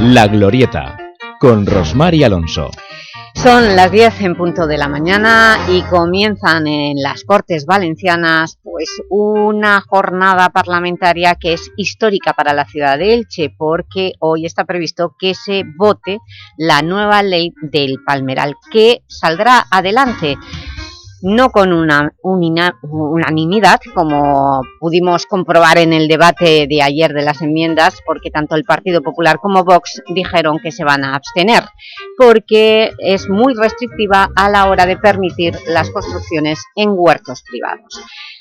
La Glorieta, con Rosmar y Alonso. Son las 10 en punto de la mañana y comienzan en las Cortes Valencianas pues una jornada parlamentaria que es histórica para la ciudad de Elche porque hoy está previsto que se vote la nueva ley del Palmeral que saldrá adelante no con una unanimidad, como pudimos comprobar en el debate de ayer de las enmiendas, porque tanto el Partido Popular como Vox dijeron que se van a abstener, porque es muy restrictiva a la hora de permitir las construcciones en huertos privados.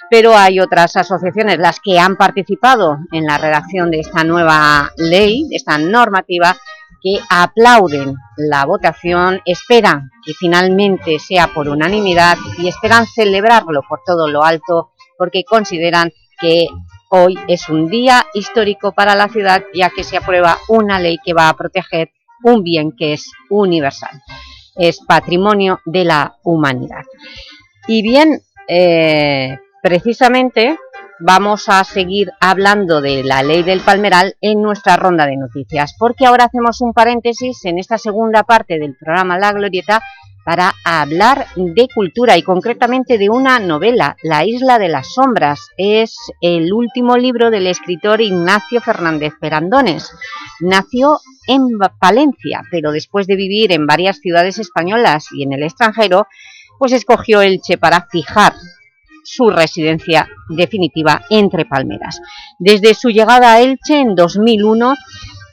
Pero hay otras asociaciones, las que han participado en la redacción de esta nueva ley, de esta normativa, que aplauden la votación, esperan que finalmente sea por unanimidad y esperan celebrarlo por todo lo alto porque consideran que hoy es un día histórico para la ciudad ya que se aprueba una ley que va a proteger un bien que es universal, es patrimonio de la humanidad. Y bien, eh, precisamente vamos a seguir hablando de la ley del Palmeral en nuestra ronda de noticias, porque ahora hacemos un paréntesis en esta segunda parte del programa La Glorieta para hablar de cultura y concretamente de una novela, La Isla de las Sombras. Es el último libro del escritor Ignacio Fernández Perandones. Nació en Palencia, pero después de vivir en varias ciudades españolas y en el extranjero, pues escogió Elche para fijar su residencia definitiva entre palmeras. Desde su llegada a Elche en 2001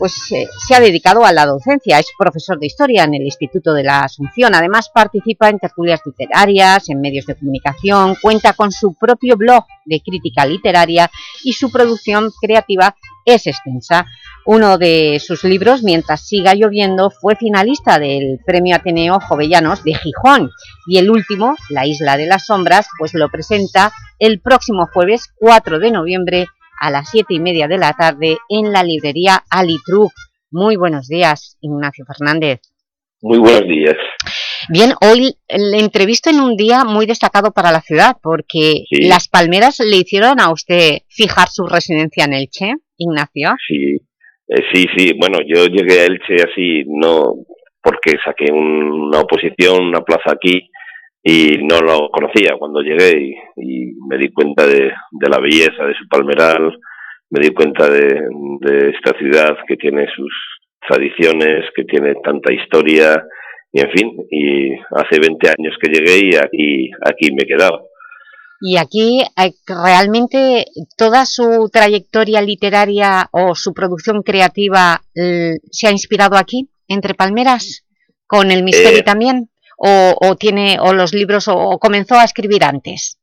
pues, eh, se ha dedicado a la docencia, es profesor de Historia en el Instituto de la Asunción, además participa en tertulias literarias, en medios de comunicación, cuenta con su propio blog de crítica literaria y su producción creativa es extensa. Uno de sus libros, Mientras siga lloviendo, fue finalista del Premio Ateneo Jovellanos de Gijón. Y el último, La Isla de las Sombras, pues lo presenta el próximo jueves 4 de noviembre a las siete y media de la tarde en la librería Alitruc. Muy buenos días, Ignacio Fernández. Muy buenos días. Bien, hoy le entrevisto en un día muy destacado para la ciudad porque Sí. las palmeras le hicieron a usted fijar su residencia en Elche, Ignacio. Sí, eh, sí, sí. Bueno, yo llegué a Elche así, no porque saqué un- una oposición, una plaza aquí y no lo conocía cuando llegué y, y me di cuenta de, de la belleza de su palmeral, me di cuenta de, de esta ciudad que tiene sus tradiciones, que tiene tanta historia y en fin, y hace 20 años que llegué y aquí, aquí me he quedado. Y aquí eh, realmente toda su trayectoria literaria o su producción creativa se ha inspirado aquí, entre palmeras, con el misterio Eh, también, o, tiene o los libros o, comenzó a escribir antes.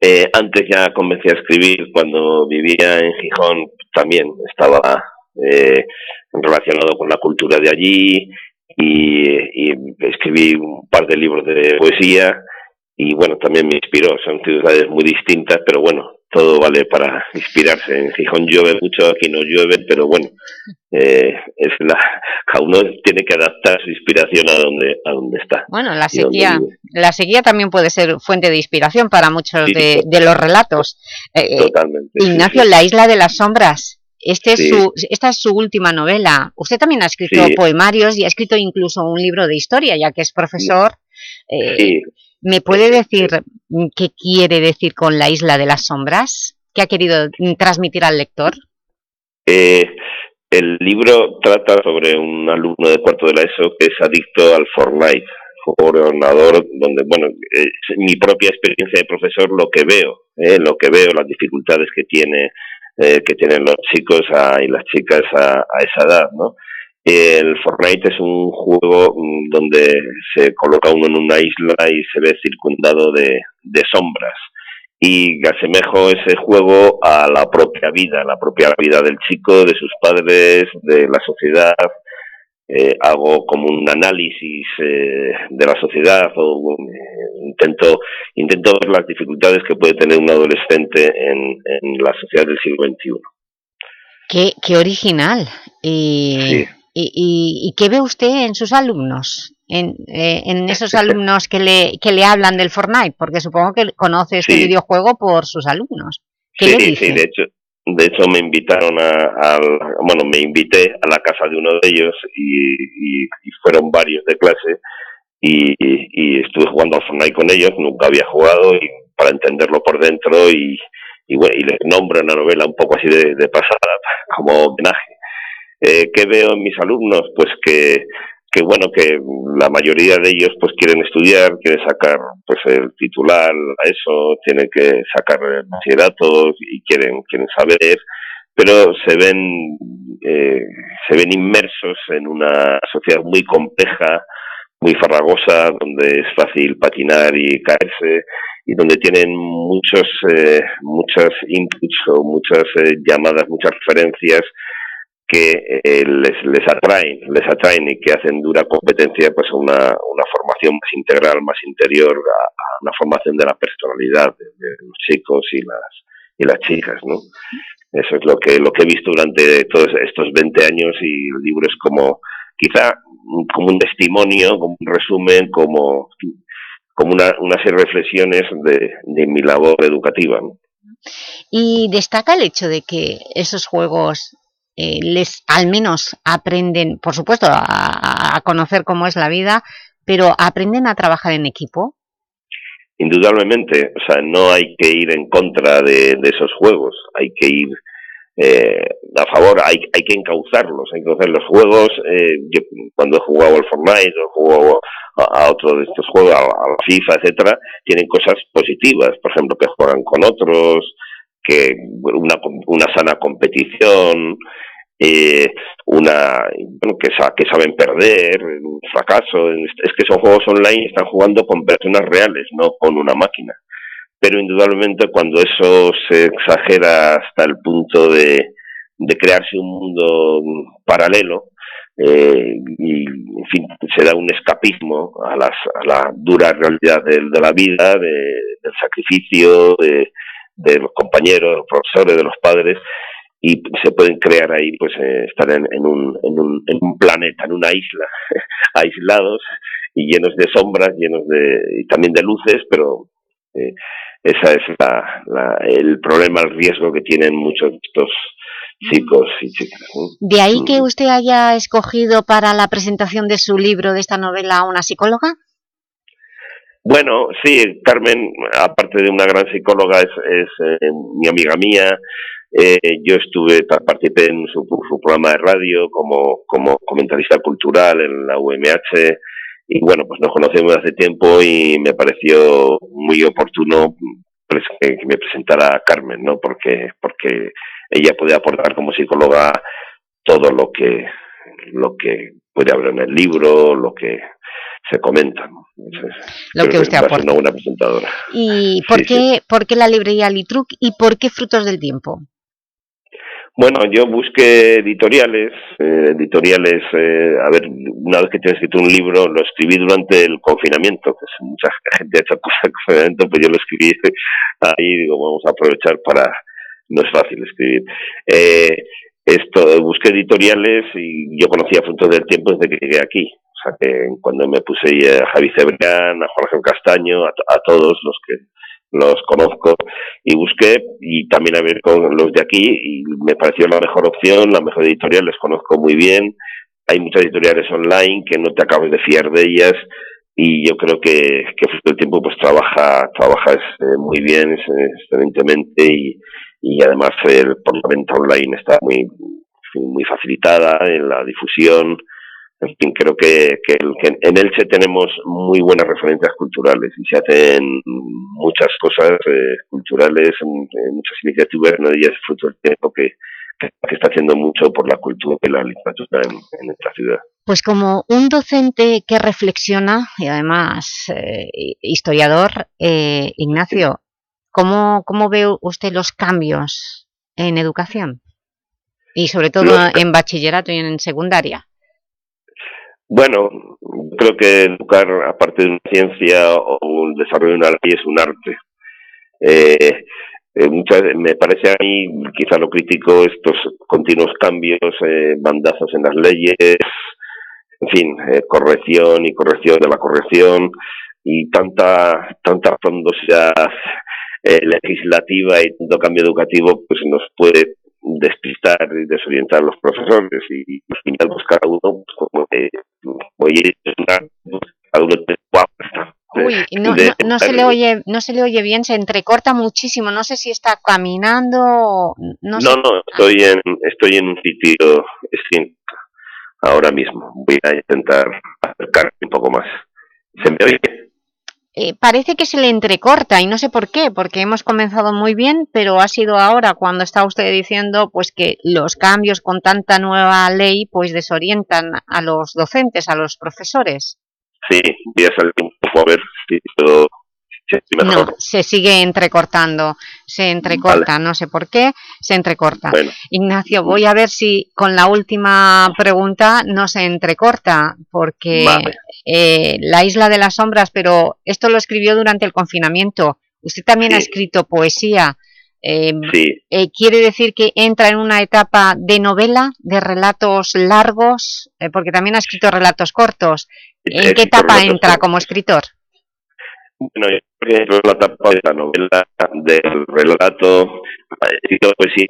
Eh, antes ya comencé a escribir cuando vivía en Gijón, también estaba eh, relacionado con la cultura de allí y escribí un par de libros de poesía y bueno, también me inspiró. Son ciudades muy distintas, pero bueno, todo vale para inspirarse. En Gijón llueve mucho, aquí no llueve, pero bueno, eh, es la, cada uno tiene que adaptar su inspiración a donde, a donde está. Bueno, la sequía, la sequía también puede ser fuente de inspiración para muchos Sí, de, los relatos. Eh, eh, Totalmente. Ignacio, sí. La Isla de las Sombras. Este es su, esta es su última novela. Usted también ha escrito poemarios y ha escrito incluso un libro de historia, ya que es profesor. Eh, Sí. ¿Me puede decir qué quiere decir con La Isla de las Sombras? ¿Qué ha querido transmitir al lector? Eh, el libro trata sobre un alumno de cuarto de la ESO que es adicto al Fortnite, juego de ordenador, donde, bueno, mi propia experiencia de profesor lo que veo, eh, lo que veo, las dificultades que tiene eh, que tienen los chicos a- y las chicas a, a esa edad, ¿no? El Fortnite es un juego mm, donde se coloca uno en una isla y se ve circundado de, de sombras y asemejo ese juego a la propia vida, a la propia vida del chico, de sus padres, de la sociedad. Eh, hago como un análisis eh, de la sociedad o eh, intento intento ver las dificultades que puede tener un adolescente en, en la sociedad del siglo XXI. Qué, qué original. Y, y, y, ¿Y qué ve usted en sus alumnos? En, eh, en esos alumnos que le, que le hablan del Fortnite, porque supongo que conoce este Sí. videojuego por sus alumnos. ¿Qué sí, le sí, dice? sí, de hecho, de hecho me invitaron a, a- bueno, me invité a la casa de uno de ellos y, y- y fueron varios de clase y, estuve jugando al Fortnite con ellos, nunca había jugado y para entenderlo por dentro y, y bueno, y les nombro en la novela un poco así de, de pasada como homenaje. Eh, ¿Qué veo en mis alumnos? Pues que, que bueno, que la mayoría de ellos pues quieren estudiar, quieren sacar pues el titular eso, tienen que sacar el bachillerato y quieren, quieren saber, pero se ven, eh, se ven inmersos en una sociedad muy compleja, muy farragosa, donde es fácil patinar y caerse y donde tienen muchos, eh, muchas inputs o muchas eh, llamadas, muchas referencias que eh, les, les atraen, les atraen y que hacen dura competencia pues una, una formación más integral, más interior, a, una formación de la personalidad de, los chicos y las y las chicas, ¿no? Eso es lo que lo que he visto durante todos estos 20 años y el libro es como quizá como un testimonio, como un resumen, como como una, una serie de reflexiones de, mi labor educativa. Y destaca el hecho de que esos juegos eh, les al menos aprenden, por supuesto, a, conocer cómo es la vida, pero aprenden a trabajar en equipo. Indudablemente, o sea, no hay que ir en contra de, esos juegos, hay que ir eh, a favor, hay, hay que encauzarlos, hay que encauzar los juegos. Eh, yo cuando he jugado al Fortnite o a, a otro de estos juegos, a, a la FIFA, etcétera, tienen cosas positivas, por ejemplo, que juegan con otros, que una, una sana competición, eh, una bueno, que, sa- que saben perder, un fracaso. Es que esos juegos online están jugando con personas reales, no con una máquina. Pero indudablemente cuando eso se exagera hasta el punto de, de crearse un mundo paralelo, eh, y en fin, se da un escapismo a, las, a la dura realidad de, de la vida, de- del sacrificio, de, de los compañeros, de los profesores, de los padres, y se pueden crear ahí, pues, eh, estar en, en un, en, un, en un planeta, en una isla, (laughs) aislados y llenos de sombras, llenos de, y también de luces, pero eh, esa es la, la, el problema, el riesgo que tienen muchos de estos chicos y chicas. De ahí que usted haya escogido para la presentación de su libro, de esta novela, una psicóloga. Bueno, sí, Carmen, aparte de una gran psicóloga, es, es eh, mi amiga mía. Eh, yo estuve, pa- participé en su, su programa de radio como, como comentarista cultural en la UMH y bueno, pues nos conocemos hace tiempo y me pareció muy oportuno que, me presentara Carmen, ¿no? Porque, porque ella puede aportar como psicóloga todo lo que, lo que puede haber en el libro, lo que se comenta. ¿no? Entonces, Lo que usted aporta. una buena presentadora. ¿Y por, Sí, qué, por qué la librería Litruc y por qué Frutos del Tiempo? Bueno, yo busqué editoriales, eh, editoriales, eh, a ver, una vez que tienes escrito un libro, lo escribí durante el confinamiento, que es mucha gente ha hecho cosas en confinamiento, pues yo lo escribí (laughs) ahí, digo, vamos a aprovechar para, no es fácil escribir. Eh, esto, busqué editoriales y yo conocía Frutos del Tiempo desde que llegué aquí. Que cuando me puse a Javi Cebrián, a Jorge Castaño, a, to- a todos los que los conozco y busqué y también a ver con los de aquí y me pareció la mejor opción, la mejor editorial, les conozco muy bien. Hay muchas editoriales online que no te acabas de fiar de ellas y yo creo que, que del Tiempo pues trabaja, trabaja este, muy bien, excelentemente y, y además el, por la venta online está muy, muy facilitada en la difusión. En fin, creo que, que, el- que en Elche tenemos muy buenas referencias culturales y se hacen muchas cosas eh, culturales, muchas iniciativas, ellas es Fruto del Tiempo que, que, está haciendo mucho por la cultura y la literatura en, en esta ciudad. Pues como un docente que reflexiona y además eh, historiador, eh, Ignacio, ¿cómo, cómo ve usted los cambios en educación? Y sobre todo Los- en bachillerato y en secundaria. Bueno, creo que educar, aparte de una ciencia o un desarrollo de una ley, es un arte. Eh, eh, muchas veces me parece a mí, quizá lo critico, estos continuos cambios, eh, bandazos en las leyes, en fin, eh, corrección y corrección de la corrección y tanta tanta frondosidad eh, legislativa y tanto cambio educativo, pues nos puede despistar y desorientar a los profesores y, al final pues cada uno pues, como que oye cada uno apuesta. Uy, no, De- no, no se le oye, no se le oye bien, se entrecorta muchísimo, no sé si está caminando, o- no, sé. No, no, estoy en, estoy en un sitio ahora mismo. Voy a intentar acercarme un poco más. ¿Se me oye? Eh, parece que se le entrecorta y no sé por qué, porque hemos comenzado muy bien, pero ha sido ahora cuando está usted diciendo pues que los cambios con tanta nueva ley pues desorientan a los docentes, a los profesores. Sí, voy a salir un poco a ver si puedo... No, se sigue entrecortando, se entrecorta, no sé por qué, se entrecorta. Bueno. Ignacio, voy a ver si con la última pregunta no se entrecorta, porque Vale. eh, La Isla de las Sombras, pero esto lo escribió durante el confinamiento. Usted también ha escrito poesía. Eh, Sí. eh, ¿Quiere decir que entra en una etapa de novela, de relatos largos? Porque también ha escrito relatos cortos. ¿En qué etapa entra como escritor? Bueno, yo creo que la etapa de la novela, del relato, he poesía,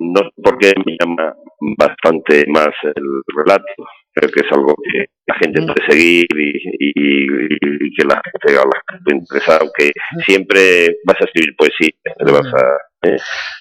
no sé por me llama bastante más el relato. Creo que es algo que la gente puede seguir y, y- y que la gente a la gente aunque siempre vas a escribir poesía, te vas a, eh,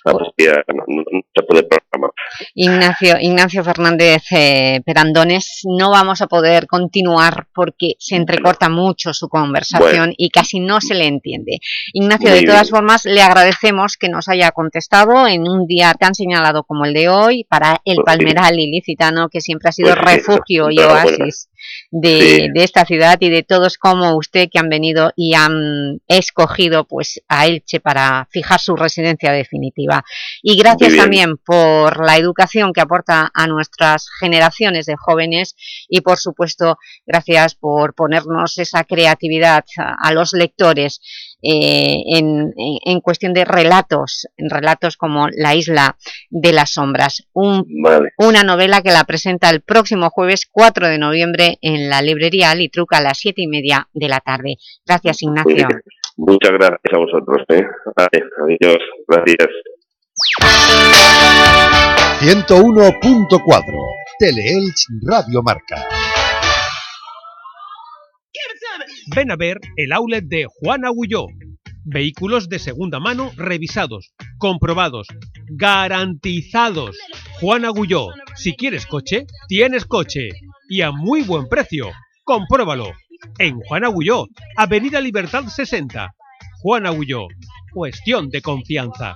la poesía no, no- no se puede programar. Ignacio, Ignacio Fernández eh, Perandones, no vamos a poder continuar porque se entrecorta mucho su conversación Bueno. y casi no se le entiende. Ignacio, Muy de todas bien. formas, le agradecemos que nos haya contestado en un día tan señalado como el de hoy para el Pues sí. Palmeral ilicitano, que siempre ha sido Pues sí, refugio y oasis de, Sí. de esta ciudad y de todos como usted que han venido y han escogido pues a Elche para fijar su residencia definitiva. Y gracias también por la educación que aporta a nuestras generaciones de jóvenes y por supuesto gracias por ponernos esa creatividad a los lectores eh, en, cuestión de relatos, en relatos como La isla de las sombras, un, Vale. una novela que la presenta el próximo jueves 4 de noviembre en la librería Litruca a las siete y media de la tarde. Gracias Ignacio. Muchas gracias a vosotros. ¿eh? Adiós. Gracias. 101.4 Teleelch Radio Marca. Ven a ver el outlet de Juan Agulló. Vehículos de segunda mano revisados, comprobados, garantizados. Juan Agulló, si quieres coche, tienes coche. Y a muy buen precio. Compruébalo. En Juan Agulló, Avenida Libertad 60. Juan Agulló, cuestión de confianza.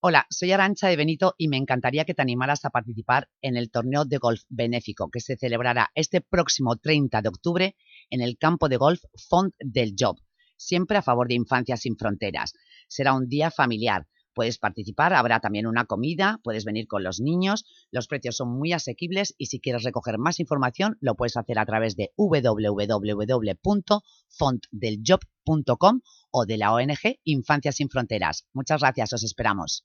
Hola, soy Arancha de Benito y me encantaría que te animaras a participar en el torneo de golf benéfico que se celebrará este próximo 30 de octubre en el campo de golf Font del Job, siempre a favor de Infancia sin Fronteras. Será un día familiar, puedes participar, habrá también una comida, puedes venir con los niños, los precios son muy asequibles y si quieres recoger más información lo puedes hacer a través de www.fontdeljob.com o de la ONG Infancia Sin Fronteras. Muchas gracias, os esperamos.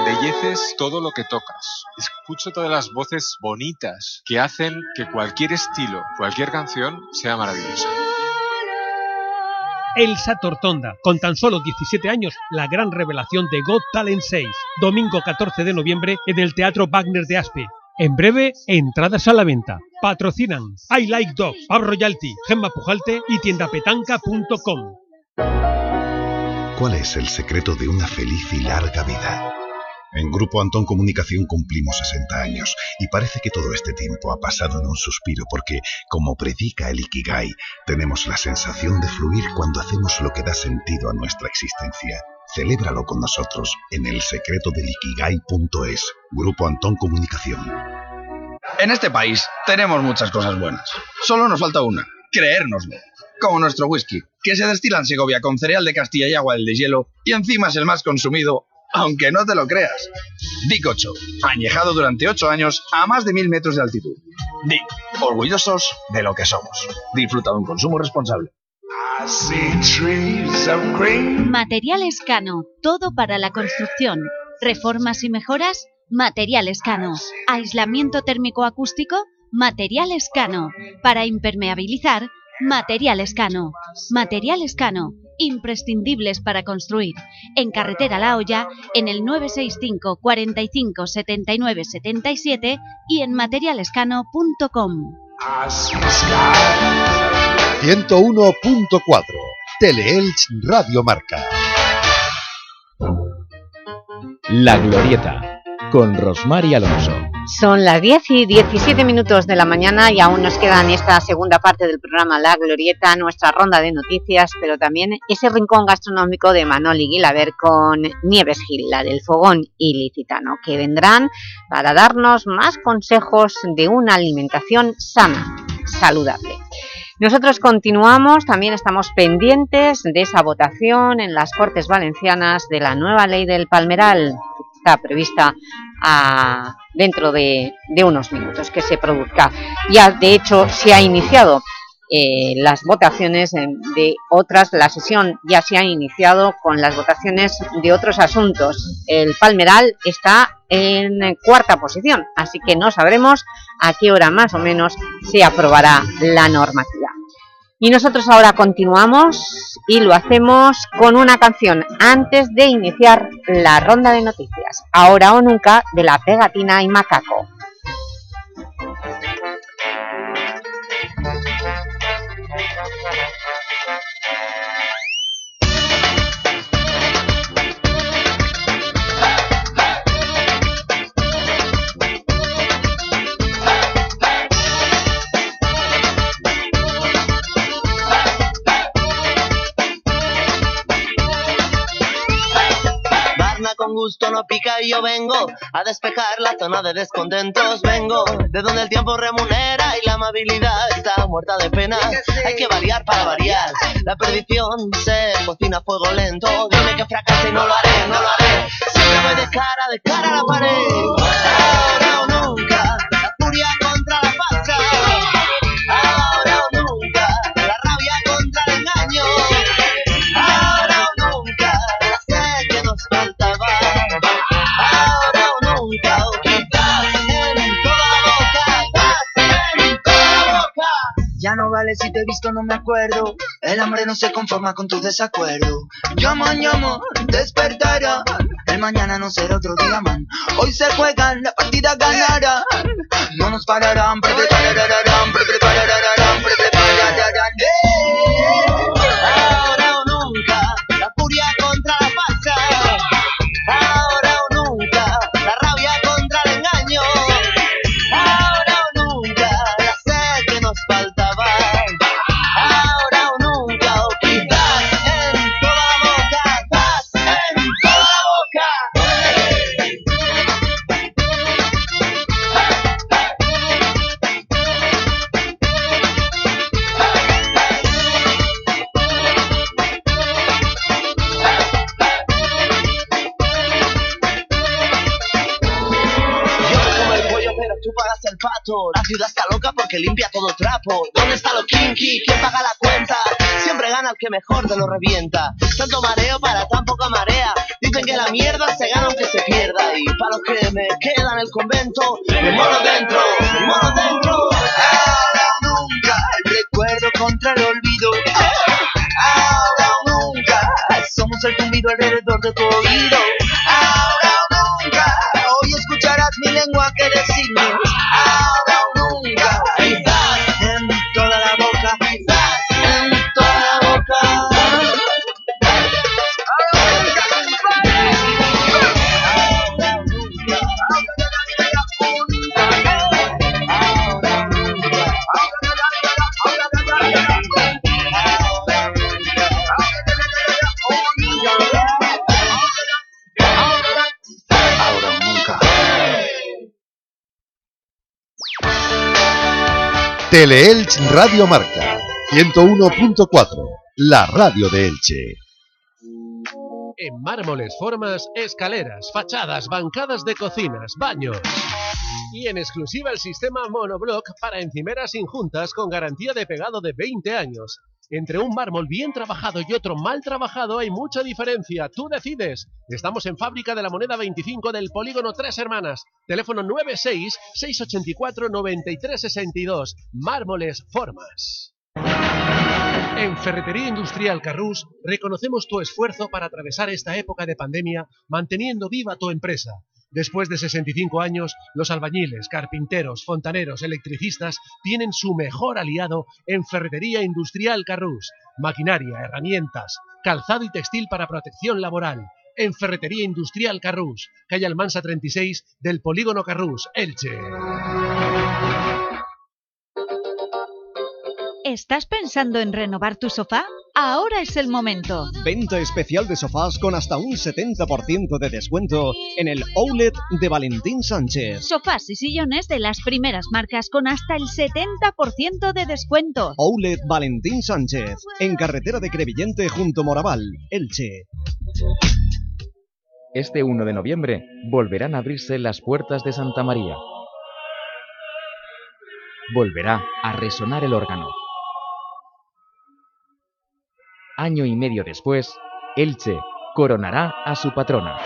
Embelleces todo lo que tocas. Escucho todas las voces bonitas que hacen que cualquier estilo, cualquier canción sea maravillosa. Elsa Tortonda, con tan solo 17 años, la gran revelación de Got Talent 6, domingo 14 de noviembre en el Teatro Wagner de Aspe. En breve, entradas a la venta. Patrocinan I Like Dog, Pub Royalty, Gemma Pujalte y tiendapetanca.com. ¿Cuál es el secreto de una feliz y larga vida? En Grupo Antón Comunicación cumplimos 60 años y parece que todo este tiempo ha pasado en un suspiro porque, como predica el Ikigai, tenemos la sensación de fluir cuando hacemos lo que da sentido a nuestra existencia. Celébralo con nosotros en el secreto del Ikigai.es. Grupo Antón Comunicación. En este país tenemos muchas cosas buenas. Solo nos falta una, creérnoslo. Como nuestro whisky, que se destila en Segovia con cereal de Castilla y agua del deshielo y encima es el más consumido aunque no te lo creas. Dick 8, añejado durante 8 años a más de 1000 metros de altitud. Dick, orgullosos de lo que somos. Disfruta de un consumo responsable. Materiales Cano, todo para la construcción. Reformas y mejoras, Materiales Cano. Aislamiento térmico acústico, Materiales Cano. Para impermeabilizar, Materiales Cano. Materiales Cano, imprescindibles para construir. En Carretera La Hoya, en el 965 45 79 77 y en materialescano.com. 101.4 Teleelch Radio Marca. La Glorieta, con Rosmar y Alonso. Son las 10 y 17 minutos de la mañana y aún nos queda en esta segunda parte del programa La Glorieta, nuestra ronda de noticias, pero también ese rincón gastronómico de Manoli Guilaber con Nieves Gil, la del fogón ilicitano, que vendrán para darnos más consejos de una alimentación sana, saludable. Nosotros continuamos, también estamos pendientes de esa votación en las Cortes Valencianas de la nueva ley del Palmeral, está prevista a, dentro de, de, unos minutos que se produzca. Ya, de hecho, se ha iniciado eh, las votaciones de otras, la sesión ya se ha iniciado con las votaciones de otros asuntos. El Palmeral está en cuarta posición, así que no sabremos a qué hora más o menos se aprobará la normativa. Y nosotros ahora continuamos y lo hacemos con una canción antes de iniciar la ronda de noticias. Ahora o nunca de la pegatina y macaco. Con gusto no pica y yo vengo a despejar la zona de descontentos. Vengo de donde el tiempo remunera y la amabilidad está muerta de pena. Hay que variar para variar. La perdición se cocina a fuego lento. Dime que fracase y no lo haré, no lo haré. Siempre voy de cara, de cara a la pared. Si te he visto, no me acuerdo. El hambre no se conforma con tu desacuerdo. Llamo, llamo, despertarán. El mañana no será otro día, man. Hoy se juegan, la partida ganarán. No nos pararán, pre- prepararán, La ciudad está loca porque limpia todo trapo. ¿Dónde está lo kinky? ¿Quién paga la cuenta? Siempre gana el que mejor te lo revienta. Tanto mareo para tan poca marea. Dicen que la mierda se gana aunque se pierda. Y para los que me quedan en el convento, me moro dentro, me moro dentro. Ahora nunca, el recuerdo contra el olvido. Ahora nunca, somos el zumbido alrededor de tu oído. Teleelch Radio Marca 101.4, la radio de Elche. En mármoles, formas, escaleras, fachadas, bancadas de cocinas, baños. Y en exclusiva el sistema monoblock para encimeras injuntas con garantía de pegado de 20 años. Entre un mármol bien trabajado y otro mal trabajado hay mucha diferencia. Tú decides. Estamos en Fábrica de la Moneda 25 del Polígono Tres Hermanas. Teléfono 96-684-9362. Mármoles Formas. En Ferretería Industrial Carrús reconocemos tu esfuerzo para atravesar esta época de pandemia manteniendo viva tu empresa. Después de 65 años, los albañiles, carpinteros, fontaneros, electricistas tienen su mejor aliado en Ferretería Industrial Carrús. Maquinaria, herramientas, calzado y textil para protección laboral. En Ferretería Industrial Carrús, calle Almansa 36 del Polígono Carrús, Elche. ¿Estás pensando en renovar tu sofá? Ahora es el momento. Venta especial de sofás con hasta un 70% de descuento en el Outlet de Valentín Sánchez. Sofás y sillones de las primeras marcas con hasta el 70% de descuento. Outlet Valentín Sánchez, en carretera de Crevillente junto Moraval, Elche. Este 1 de noviembre volverán a abrirse las puertas de Santa María. Volverá a resonar el órgano. Año y medio después, Elche coronará a su patrona.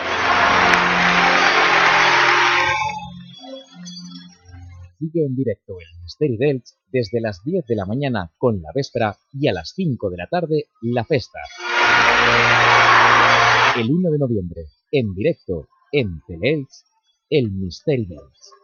Sigue en directo el Misteri d'Elche desde las 10 de la mañana con la véspera y a las 5 de la tarde la festa. El 1 de noviembre, en directo en Teleelch, el Misteri d'Elche.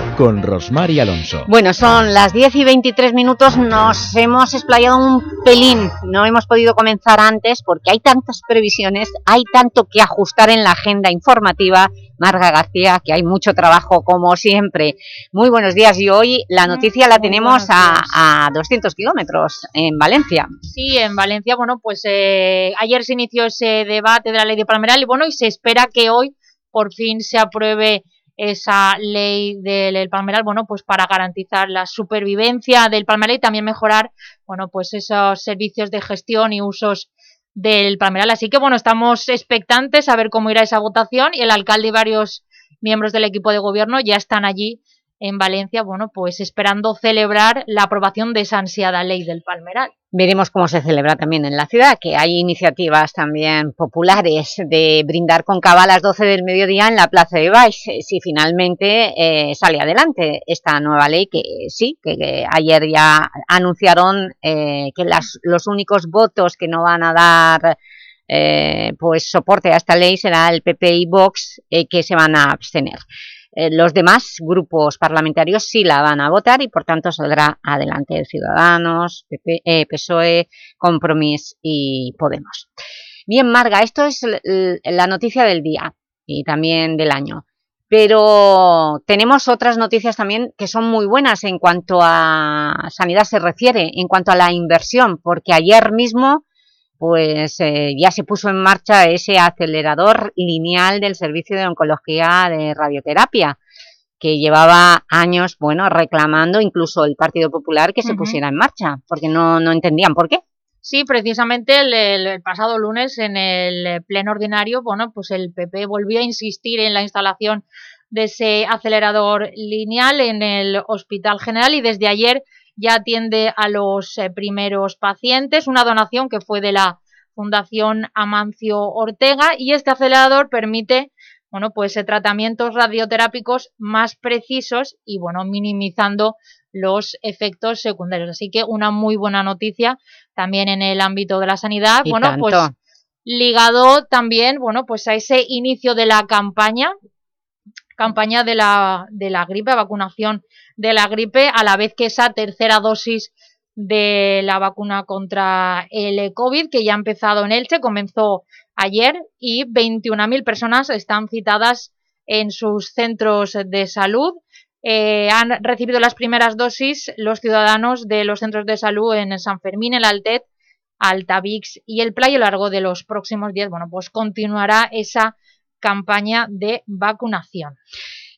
con Rosmar y Alonso. Bueno, son las 10 y 23 minutos, nos hemos explayado un pelín, no hemos podido comenzar antes porque hay tantas previsiones, hay tanto que ajustar en la agenda informativa, Marga García, que hay mucho trabajo como siempre. Muy buenos días y hoy la noticia la tenemos a, a 200 kilómetros en Valencia. Sí, en Valencia, bueno, pues eh, ayer se inició ese debate de la ley de Palmeral y bueno, y se espera que hoy por fin se apruebe esa ley del el palmeral, bueno, pues para garantizar la supervivencia del palmeral y también mejorar, bueno, pues esos servicios de gestión y usos del palmeral. Así que, bueno, estamos expectantes a ver cómo irá esa votación y el alcalde y varios miembros del equipo de gobierno ya están allí en Valencia, bueno, pues esperando celebrar la aprobación de esa ansiada ley del palmeral. Veremos cómo se celebra también en la ciudad, que hay iniciativas también populares de brindar con cava a las 12 del mediodía en la Plaza de Baix, si finalmente eh, sale adelante esta nueva ley, que sí, que, que ayer ya anunciaron eh, que las, los únicos votos que no van a dar eh, pues soporte a esta ley será el PP y Vox, eh, que se van a abstener. Eh, los demás grupos parlamentarios sí la van a votar y por tanto saldrá adelante Ciudadanos, PP, eh, PSOE, Compromís y Podemos. Bien, Marga, esto es la noticia del día y también del año. Pero tenemos otras noticias también que son muy buenas en cuanto a sanidad se refiere, en cuanto a la inversión, porque ayer mismo pues eh, ya se puso en marcha ese acelerador lineal del servicio de oncología de radioterapia, que llevaba años bueno, reclamando incluso el Partido Popular que se pusiera en marcha, porque no, no entendían por qué. Sí, precisamente el, el, pasado lunes en el pleno ordinario, bueno, pues el PP volvió a insistir en la instalación de ese acelerador lineal en el Hospital General y desde ayer ya atiende a los eh, primeros pacientes, una donación que fue de la Fundación Amancio Ortega y este acelerador permite bueno, pues eh, tratamientos radioterápicos más precisos y bueno, minimizando los efectos secundarios. Así que una muy buena noticia también en el ámbito de la sanidad. bueno, pues ligado también, bueno, pues a ese inicio de la campaña, campaña de la, de la gripe, vacunación de la gripe, a la vez que esa tercera dosis de la vacuna contra el COVID, que ya ha empezado en Elche, comenzó ayer y 21.000 personas están citadas en sus centros de salud eh, han recibido las primeras dosis los ciudadanos de los centros de salud en San Fermín, el Altet, Altavix y el Playo largo de los próximos días. Bueno, pues continuará esa campaña de vacunación.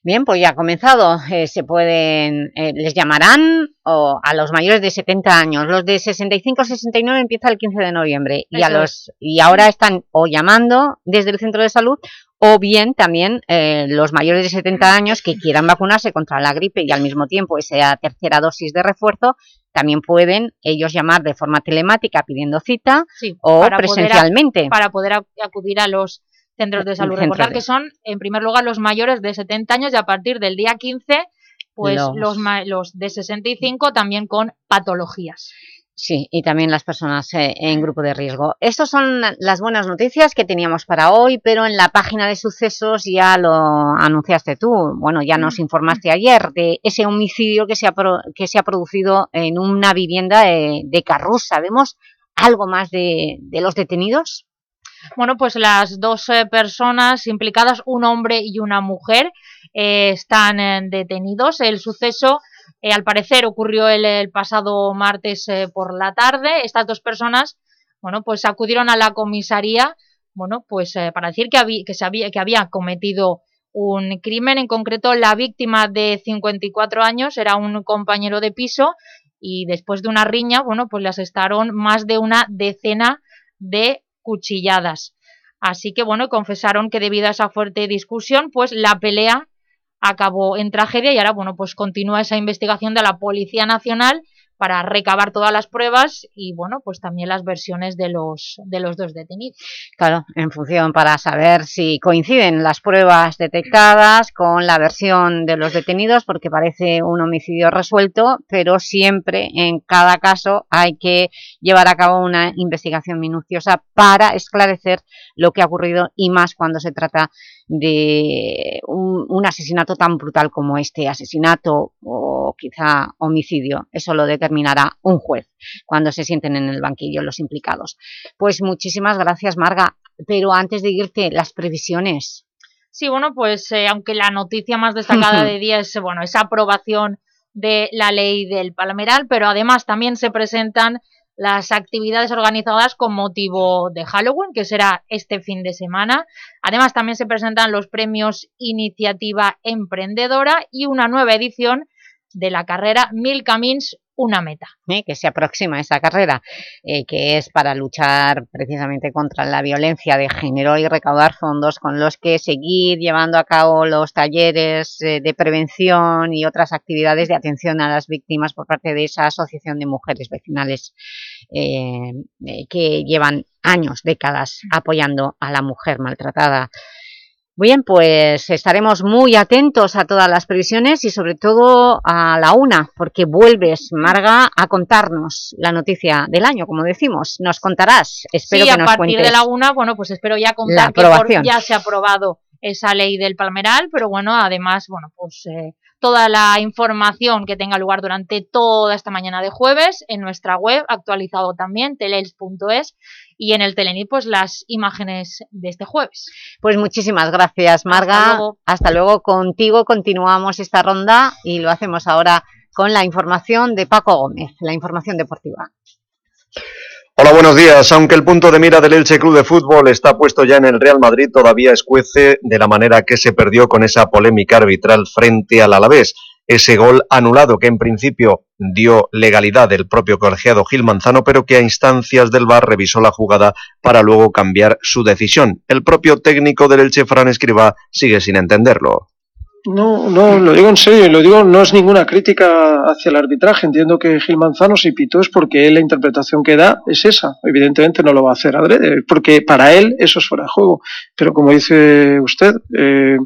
Bien, pues ya ha comenzado. Eh, se pueden, eh, les llamarán o a los mayores de 70 años. Los de 65-69 empieza el 15 de noviembre y, a los, y ahora están o llamando desde el centro de salud o bien también eh, los mayores de 70 años que quieran vacunarse contra la gripe y al mismo tiempo esa tercera dosis de refuerzo, también pueden ellos llamar de forma telemática pidiendo cita o presencialmente. para poder acudir a los centros de salud. Recordar que son, en primer lugar, los mayores de 70 años y a partir del día 15, pues los, los, los de 65 también con patologías. Sí, y también las personas eh, en grupo de riesgo. Estas son las buenas noticias que teníamos para hoy, pero en la página de sucesos ya lo anunciaste tú. Bueno, ya nos mm. informaste ayer de ese homicidio que se ha, que se ha producido en una vivienda de, de Carrús. ¿Sabemos algo más de, los detenidos? Bueno, pues las dos eh, personas implicadas, un hombre y una mujer, eh, están detenidos. El suceso eh, al parecer ocurrió el, pasado martes eh, por la tarde. Estas dos personas, bueno, pues acudieron a la comisaría, bueno, pues eh, para decir que, había, que, se había, que había cometido un crimen. En concreto, la víctima de 54 años era un compañero de piso y después de una riña, bueno, pues le asestaron más de una decena de cuchilladas. Así que, bueno, confesaron que debido a esa fuerte discusión, pues la pelea acabó en tragedia y ahora, bueno, pues continúa esa investigación de la Policía Nacional para recabar todas las pruebas y, bueno, pues también las versiones de los, de los dos detenidos. Claro, en función para saber si coinciden las pruebas detectadas con la versión de los detenidos, porque parece un homicidio resuelto, pero siempre, en cada caso, hay que llevar a cabo una investigación minuciosa para esclarecer lo que ha ocurrido y más cuando se trata de un, asesinato tan brutal como este asesinato o quizá homicidio. Eso lo determinará un juez cuando se sienten en el banquillo los implicados. Pues muchísimas gracias, Marga. Pero antes de irte, las previsiones. Sí, bueno, pues eh, aunque la noticia más destacada (laughs) de día es bueno, esa aprobación de la ley del Palmeral, pero además también se presentan las actividades organizadas con motivo de Halloween, que será este fin de semana. Además, también se presentan los premios Iniciativa Emprendedora y una nueva edición de la carrera Mil Camins una meta. ¿Eh? Que se aproxima esa carrera, eh, que es para luchar precisamente contra la violencia de género y recaudar fondos con los que seguir llevando a cabo los talleres eh, de prevención y otras actividades de atención a las víctimas por parte de esa asociación de mujeres vecinales que llevan años, décadas, apoyando a la mujer maltratada Bien, pues estaremos muy atentos a todas las previsiones y sobre todo a la una, porque vuelves, Marga, a contarnos la noticia del año, como decimos. Nos contarás, espero sí, que nos a partir de la una, bueno, pues espero ya contar que ya se ha aprobado esa ley del Palmeral, pero bueno, además, bueno, pues eh, toda la información que tenga lugar durante toda esta mañana de jueves en nuestra web, actualizado también, teleels.es, y en el Telenit pues las imágenes de este jueves. Pues muchísimas gracias Marga. Hasta luego. Contigo continuamos esta ronda y lo hacemos ahora con la información de Paco Gómez, la información deportiva. Hola, buenos días. Aunque el punto de mira del Elche Club de Fútbol está puesto ya en el Real Madrid, todavía escuece de la manera que se perdió con esa polémica arbitral frente al Alavés. Ese gol anulado que en principio dio legalidad del propio colegiado Gil Manzano, pero que a instancias del VAR revisó la jugada para luego cambiar su decisión. El propio técnico del Elche, Fran Escribá, sigue sin entenderlo. No, no, lo digo en serio, lo digo, no es ninguna crítica hacia el arbitraje. Entiendo que Gil Manzano si pitó es porque la interpretación que da es esa. Evidentemente no lo va a hacer adrede, porque para él eso es fuera de juego. Pero como dice usted, eh,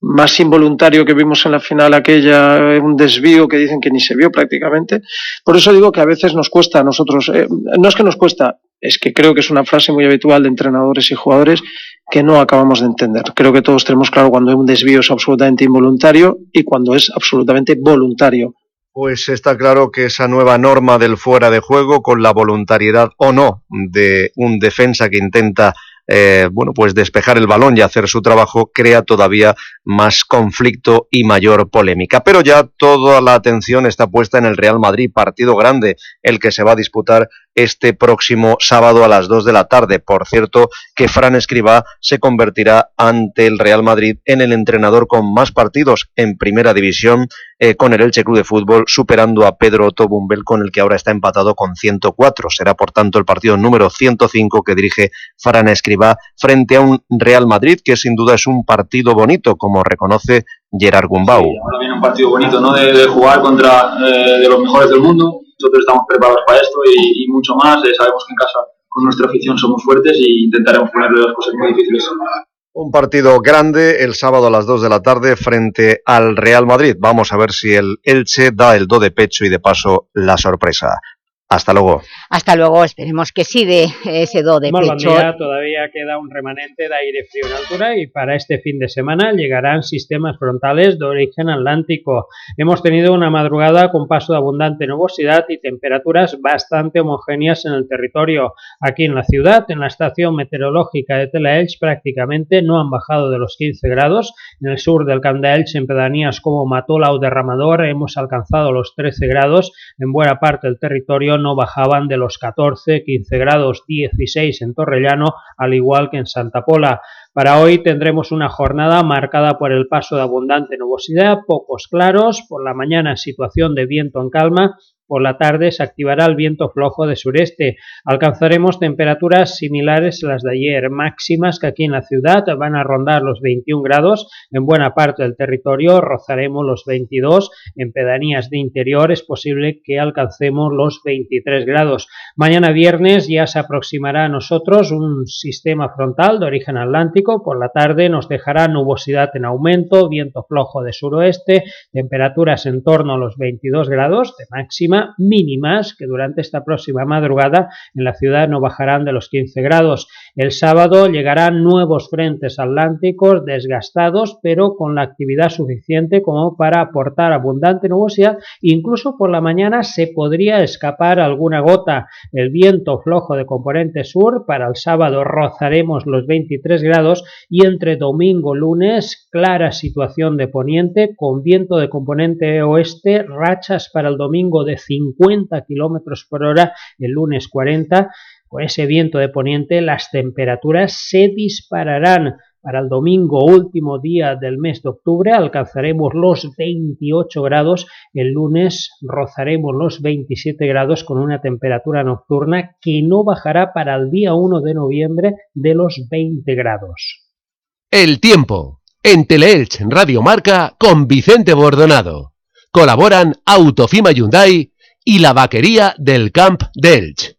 más involuntario que vimos en la final aquella, un desvío que dicen que ni se vio prácticamente. Por eso digo que a veces nos cuesta a nosotros, eh, no es que nos cuesta, es que creo que es una frase muy habitual de entrenadores y jugadores que no acabamos de entender. Creo que todos tenemos claro cuando un desvío es absolutamente involuntario y cuando es absolutamente voluntario. Pues está claro que esa nueva norma del fuera de juego, con la voluntariedad o no de un defensa que intenta eh, bueno, pues despejar el balón y hacer su trabajo crea todavía más conflicto y mayor polémica. Pero ya toda la atención está puesta en el Real Madrid, partido grande, el que se va a disputar este próximo sábado a las 2 de la tarde. Por cierto, que Fran Escribá se convertirá ante el Real Madrid en el entrenador con más partidos en primera división eh, con el Elche Club de Fútbol, superando a Pedro Otto Bumbel, con el que ahora está empatado con 104. Será, por tanto, el partido número 105 que dirige Fran Escribá frente a un Real Madrid que sin duda es un partido bonito, como reconoce Gerard Gumbau. ahora viene un partido bonito, ¿no? De, jugar contra eh, de los mejores del mundo. Nosotros estamos preparados para esto y, mucho más. Eh, sabemos que en casa con nuestra afición somos fuertes y intentaremos ponerle las cosas muy difíciles. Un partido grande el sábado a las 2 de la tarde frente al Real Madrid. Vamos a ver si el Elche da el do de pecho y de paso la sorpresa. Hasta luego. Hasta luego, esperemos que sí de ese do de pecho. todavía queda un remanente de aire frío en altura y para este fin de semana llegarán sistemas frontales de origen atlántico. Hemos tenido una madrugada con paso de abundante nubosidad y temperaturas bastante homogéneas en el territorio. Aquí en la ciudad, en la estación meteorológica de Telaelch, prácticamente no han bajado de los 15 grados. En el sur del Camp de Elche, en pedanías como Matola o Derramador, hemos alcanzado los 13 grados. En buena parte del territorio no bajaban de los 14, 15 grados, 16 en Torrellano, al igual que en Santa Pola. Para hoy tendremos una jornada marcada por el paso de abundante nubosidad, pocos claros, por la mañana situación de viento en calma por la tarde se activará el viento flojo de sureste. Alcanzaremos temperaturas similares a las de ayer, máximas que aquí en la ciudad van a rondar los 21 grados. En buena parte del territorio rozaremos los 22. En pedanías de interior es posible que alcancemos los 23 grados. Mañana viernes ya se aproximará a nosotros un sistema frontal de origen atlántico. Por la tarde nos dejará nubosidad en aumento, viento flojo de suroeste, temperaturas en torno a los 22 grados de máxima mínimas que durante esta próxima madrugada en la ciudad no bajarán de los 15 grados. El sábado llegarán nuevos frentes atlánticos desgastados pero con la actividad suficiente como para aportar abundante nubosidad. Incluso por la mañana se podría escapar alguna gota. El viento flojo de componente sur para el sábado rozaremos los 23 grados y entre domingo lunes clara situación de poniente con viento de componente oeste, rachas para el domingo de 50 kilómetros por hora, el lunes 40. Con ese viento de poniente las temperaturas se dispararán. Para el domingo, último día del mes de octubre, alcanzaremos los 28 grados. El lunes rozaremos los 27 grados con una temperatura nocturna que no bajará para el día 1 de noviembre de los 20 grados. El tiempo. En Teleelch Radio Marca con Vicente Bordonado. Colaboran Autofima Hyundai y la vaquería del Camp d'Elch.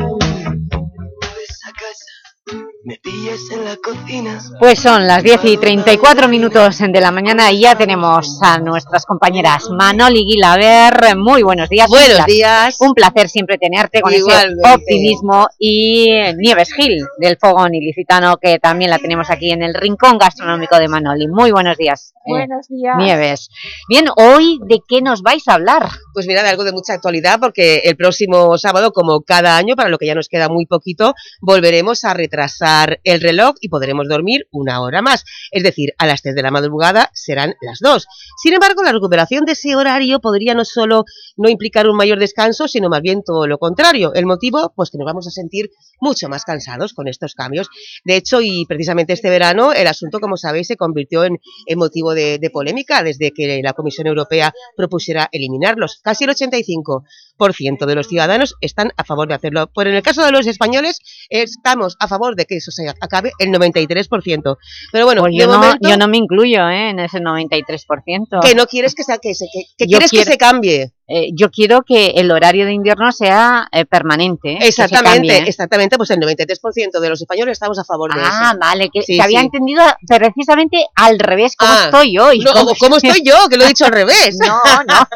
Me pilles en la cocina. Pues son las 10 y 34 minutos de la mañana y ya tenemos a nuestras compañeras Manoli Guilaber. Muy buenos días. Buenos días. Un placer siempre tenerte con Igualmente. ese optimismo. Y Nieves Gil, del Fogón Ilicitano, que también la tenemos aquí en el Rincón Gastronómico de Manoli. Muy buenos días. eh, Buenos días. Nieves. Bien, hoy, ¿de qué nos vais a hablar? Pues mira, de algo de mucha actualidad, porque el próximo sábado, como cada año, para lo que ya nos queda muy poquito, volveremos a retrasar el reloj y podremos dormir una hora más. Es decir, a las 3 de la madrugada serán las 2. Sin embargo, la recuperación de ese horario podría no solo no implicar un mayor descanso, sino más bien todo lo contrario. El motivo, pues que nos vamos a sentir mucho más cansados con estos cambios. De hecho, y precisamente este verano, el asunto, como sabéis, se convirtió en, motivo de polémica desde que la Comisión Europea propusiera eliminarlos. Casi el 85% de los ciudadanos están a favor de hacerlo. Pero en el caso de los españoles, estamos a favor de que eso se acabe el 93%. Pero bueno, Pues de yo, no, momento, yo no me incluyo ¿eh? en ese 93%. que no quieres que, sea, que, se, que, que quieres que se cambie. Eh, yo quiero que el horario de invierno sea eh, permanente. ¿eh? se Exactamente, cambie, ¿eh? exactamente, pues el 93% de los españoles estamos a favor de eso. Ah, vale, que, Sí, que había entendido precisamente al revés, ¿cómo Ah, estoy hoy? no, ¿cómo estoy yo? Que lo he dicho al revés. (laughs) No, no,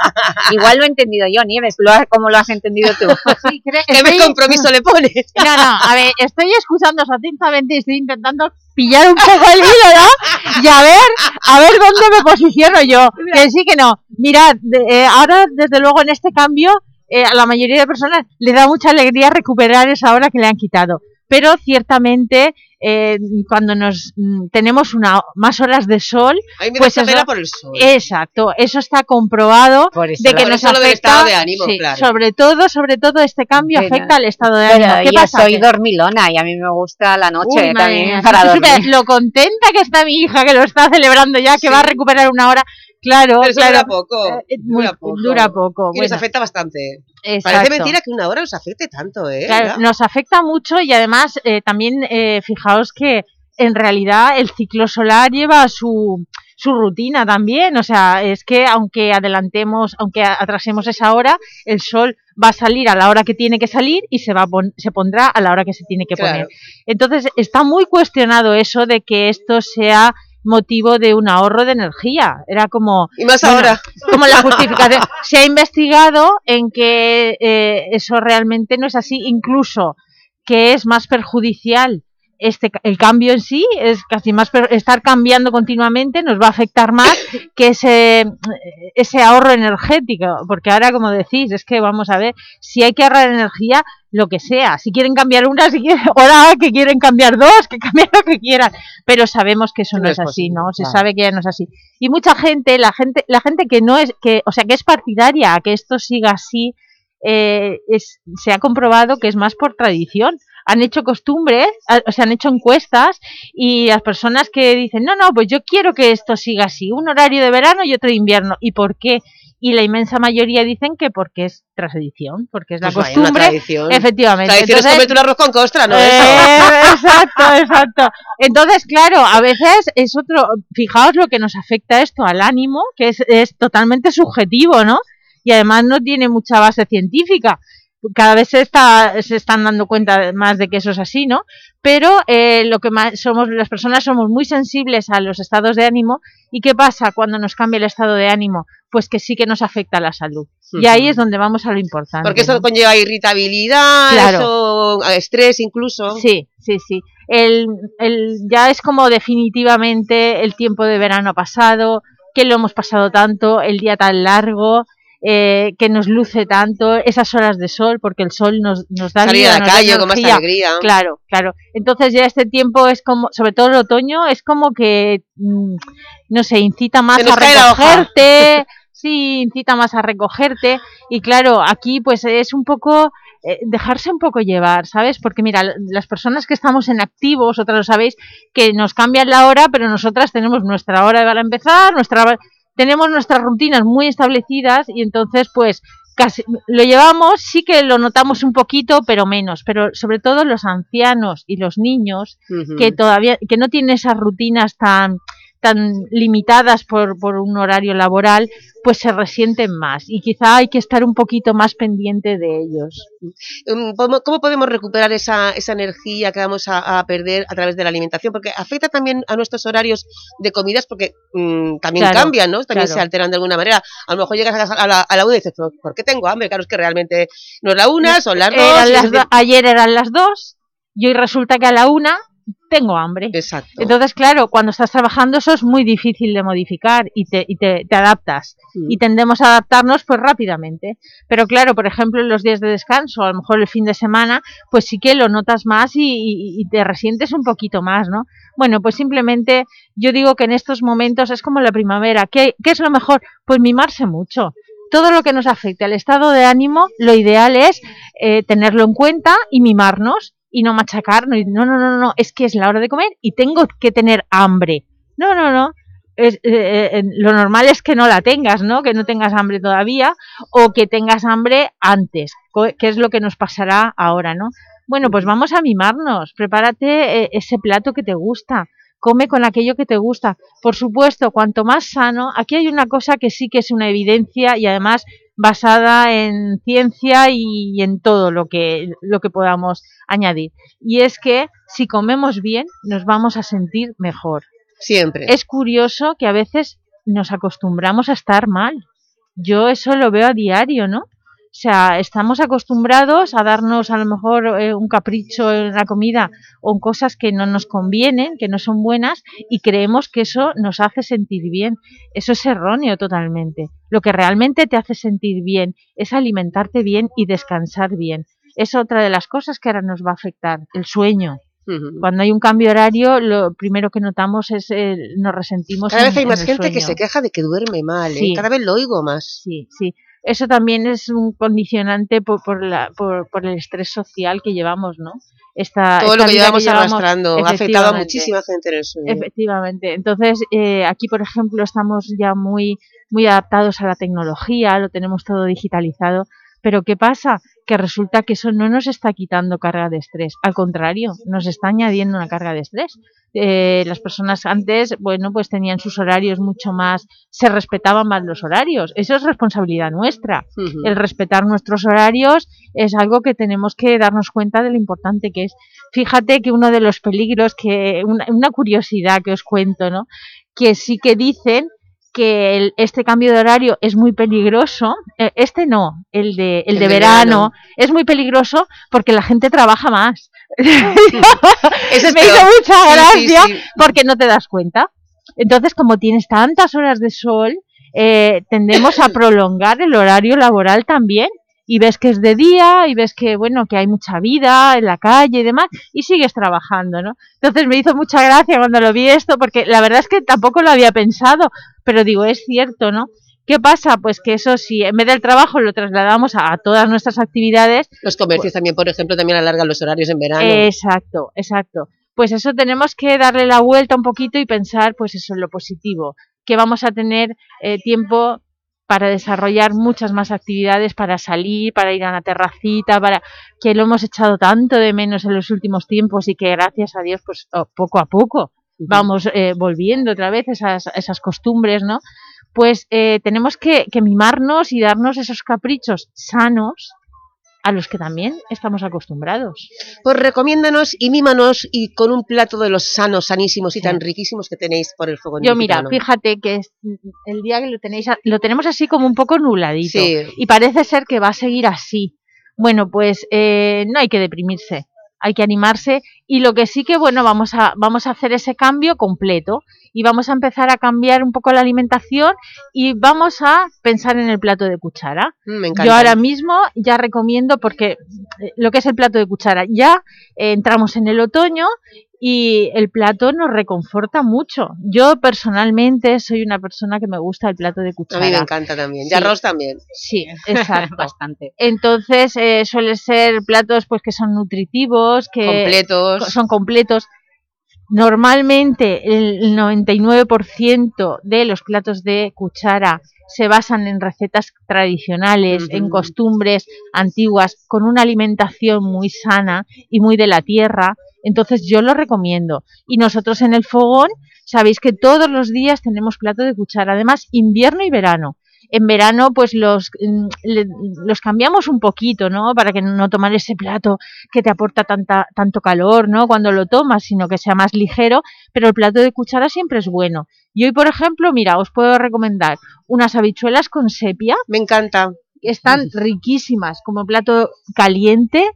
igual lo he entendido yo, Nieves, lo has- ¿cómo lo has entendido tú? (laughs) ¿Qué compromiso le pones? (laughs) No, no, a ver, estoy escuchándoos atentamente y estoy intentando pillar un poco el hilo, ¿no? Y a ver, a ver dónde me posiciono yo. Que sí, que no. Mirad, eh, ahora, desde luego, en este cambio, eh, a la mayoría de personas le da mucha alegría recuperar esa hora que le han quitado. Pero ciertamente, eh, cuando nos mm, tenemos una, más horas de sol, A mí me da pues eso- por el sol. Exacto, eso está comprobado eso de que nos afecta, estado de ánimo, sí, claro. sobre todo, sobre todo este cambio Pero- afecta al estado de ánimo. ¿Qué yo pasa? soy dormilona y a mí me gusta la noche Uy, también mía, para (laughs) dormir. lo contenta que está mi hija, que lo está celebrando ya, que va a recuperar una hora. Claro, Pero eso claro. dura poco, eh, muy- dura poco. dura poco, Y nos afecta bastante. Exacto. Parece mentira que una hora nos afecte tanto, ¿eh? Claro, nos afecta mucho y además eh, también eh, fijaos que en realidad el ciclo solar lleva su, su rutina también, o sea, es que aunque adelantemos, aunque atrasemos esa hora, el sol va a salir a la hora que tiene que salir y se va a pon- se pondrá a la hora que se tiene que Claro. poner. Entonces, está muy cuestionado eso de que esto sea motivo de un ahorro de energía. Era como... Y más bueno, ahora. Como la justificación. (laughs) Se ha investigado en que eh, eso realmente no es así, incluso que es más perjudicial este el cambio en sí es casi más per- estar cambiando continuamente nos va a afectar más (coughs) que ese ese ahorro energético porque ahora como decís es que vamos a ver si hay que ahorrar energía lo que sea si quieren cambiar una si quieren (laughs) ahora que quieren cambiar dos que cambien lo que quieran pero sabemos que eso no, No es es así no se claro. sabe que ya no es así y mucha gente la gente la gente que no es que o sea que es partidaria a que esto siga así eh, es, se ha comprobado que es más por tradición. Han hecho costumbres, o sea, han hecho encuestas y las personas que dicen, no, no, pues yo quiero que esto siga así, un horario de verano y otro de invierno. ¿Y por qué? Y la inmensa mayoría dicen que porque es tradición, porque es la Pues una costumbre. tradición. Efectivamente. Tradición es Entonces- comerte un arroz con costra, ¿no? eh, (laughs) exacto, exacto. Entonces, claro, a veces es otro, fijaos lo que nos afecta esto al ánimo, que es, es totalmente subjetivo, ¿no? Y además no tiene mucha base científica. Cada vez se, está, se están dando cuenta más de que eso es así, ¿no? Pero eh, lo que más somos, las personas somos muy sensibles a los estados de ánimo. ¿Y qué pasa cuando nos cambia el estado de ánimo? Pues que sí que nos afecta la salud. Y ahí es donde vamos a lo importante. Porque eso ¿no? conlleva irritabilidad, Claro. eso, estrés incluso. Sí, sí, sí. El, el, ya es como definitivamente el tiempo de verano pasado, que lo hemos pasado tanto, el día tan largo, eh, que nos luce tanto, esas horas de sol, porque el sol nos, nos da Salir vida, a la calle con más alegría. Claro, claro. Entonces ya este tiempo es como, sobre todo el otoño, es como que, mm, no sé, incita más a recogerte, (laughs) sí, incita más a recogerte. Y claro, aquí pues es un poco eh, dejarse un poco llevar, ¿sabes? Porque mira, las personas que estamos en activos, otras lo sabéis, que nos cambian la hora, pero nosotras tenemos nuestra hora para empezar, nuestra hora- tenemos nuestras rutinas muy establecidas y entonces pues casi lo llevamos, sí que lo notamos un poquito, pero menos, pero sobre todo los ancianos y los niños que todavía que no tienen esas rutinas tan tan limitadas por, por un horario laboral, pues se resienten más y quizá hay que estar un poquito más pendiente de ellos. Mm, ¿Cómo, podemos recuperar esa, esa energía que vamos a, a perder a través de la alimentación? Porque afecta también a nuestros horarios de comidas porque mm, también Claro, cambian, ¿no? También claro. se alteran de alguna manera. A lo mejor llegas a, casa- a la, a la una y dices, "¿Pero ¿por qué tengo hambre? Claro, es que realmente no es la una, son las dos. Eran las do- ayer eran las dos y hoy resulta que a la una tengo hambre. Exacto. Entonces, claro, cuando estás trabajando eso es muy difícil de modificar y te, y te, te adaptas. Y tendemos a adaptarnos pues rápidamente. Pero claro, por ejemplo, en los días de descanso, a lo mejor el fin de semana, pues sí que lo notas más y, y- y te resientes un poquito más, ¿no? Bueno, pues simplemente yo digo que en estos momentos es como la primavera. ¿Qué, qué es lo mejor? Pues mimarse mucho. Todo lo que nos afecte al estado de ánimo, lo ideal es eh, tenerlo en cuenta y mimarnos y no machacarnos. Y No, no, no, no, es que es la hora de comer y tengo que tener hambre. No, no, no. Es, eh, eh, lo normal es que no la tengas, ¿no? Que no tengas hambre todavía o que tengas hambre antes, que es lo que nos pasará ahora, ¿no? Bueno, pues vamos a mimarnos. Prepárate eh, ese plato que te gusta. Come con aquello que te gusta. Por supuesto, cuanto más sano, aquí hay una cosa que sí que es una evidencia y además basada en ciencia y en todo lo que, lo que podamos añadir. Y es que si comemos bien, nos vamos a sentir mejor. Siempre. Es curioso que a veces nos acostumbramos a estar mal. Yo eso lo veo a diario, ¿no? O sea, estamos acostumbrados a darnos a lo mejor eh, un capricho en la comida o en cosas que no nos convienen, que no son buenas y creemos que eso nos hace sentir bien. Eso es erróneo totalmente. Lo que realmente te hace sentir bien es alimentarte bien y descansar bien. Es otra de las cosas que ahora nos va a afectar, el sueño. Cuando hay un cambio horario, lo primero que notamos es eh, nos resentimos. Cada vez hay más gente que se queja de que duerme mal, ¿eh? Cada vez lo oigo más. Sí, sí. Eso también es un condicionante por, por, la, por, por el estrés social que llevamos, ¿no? Esta, Todo esta lo que vida llevamos arrastrando ha afectado a muchísima gente en el sueño. Efectivamente. Entonces, eh, aquí, por ejemplo, estamos ya muy, muy adaptados a la tecnología, lo tenemos todo digitalizado, pero ¿qué pasa? Que resulta que eso no nos está quitando carga de estrés, al contrario, nos está añadiendo una carga de estrés. Eh, las personas antes, bueno, pues tenían sus horarios mucho más, se respetaban más los horarios, eso es responsabilidad nuestra. El respetar nuestros horarios es algo que tenemos que darnos cuenta de lo importante que es. Fíjate que uno de los peligros, que una, una curiosidad que os cuento, ¿no? que sí que dicen que el- este cambio de horario es muy peligroso, eh, este no, el de, el El de verano, verano. es muy peligroso porque la gente trabaja más. (laughs) Eso es Me peor. hizo mucha Sí, sí, gracia sí. porque no te das cuenta. Entonces, como tienes tantas horas de sol, eh, tendemos a (laughs) prolongar el horario laboral también. Y ves que es de día, y ves que, bueno, que hay mucha vida en la calle y demás, y sigues trabajando, ¿no? Entonces me hizo mucha gracia cuando lo vi esto, porque la verdad es que tampoco lo había pensado, pero digo, es cierto, ¿no? ¿Qué pasa? Pues que eso si en vez del trabajo lo trasladamos a, a todas nuestras actividades, Los comercios también, por ejemplo, también alargan los horarios en verano. Exacto, exacto. Pues eso tenemos que darle la vuelta un poquito y pensar, pues eso, en lo positivo, que vamos a tener eh, tiempo para desarrollar muchas más actividades, para salir, para ir a una terracita, para que lo hemos echado tanto de menos en los últimos tiempos y que gracias a Dios, pues oh, poco a poco vamos eh, volviendo otra vez esas, esas costumbres, ¿no? Pues eh, tenemos que, que mimarnos y darnos esos caprichos sanos a los que también estamos acostumbrados. Pues recomiéndanos y mímanos y con un plato de los sanos, sanísimos y tan riquísimos que tenéis por el fuego Yo mira, fíjate que es- el día que lo tenéis, lo tenemos así como un poco nubladito Sí. y parece ser que va a seguir así. Bueno, pues eh, no hay que deprimirse, hay que animarse y lo que sí que bueno vamos a vamos a hacer ese cambio completo y vamos a empezar a cambiar un poco la alimentación y vamos a pensar en el plato de cuchara. Mm, me. Yo ahora mismo ya recomiendo porque eh, lo que es el plato de cuchara ya eh, entramos en el otoño y el plato nos reconforta mucho. Yo personalmente soy una persona que me gusta el plato de A cuchara. mí me encanta también. Y Sí. arroz también. Sí, (laughs) exacto. (laughs) Bastante. Entonces eh, suelen ser platos pues que son nutritivos, que Completos. co- son completos. Normalmente el 99% de los platos de cuchara se basan en recetas tradicionales, en costumbres antiguas, con una alimentación muy sana y muy de la tierra. Entonces yo lo recomiendo. Y nosotros en el fogón sabéis que todos los días tenemos plato de cuchara, además invierno y verano. En verano pues los, mm, los cambiamos un poquito, ¿no? Para que no tomar ese plato que te aporta tanta, tanto calor, ¿no? Cuando lo tomas, sino que sea más ligero, pero el plato de cuchara siempre es bueno. Y hoy, por ejemplo, mira, os puedo recomendar unas habichuelas con sepia. Me encanta. Están riquísimas, como plato caliente.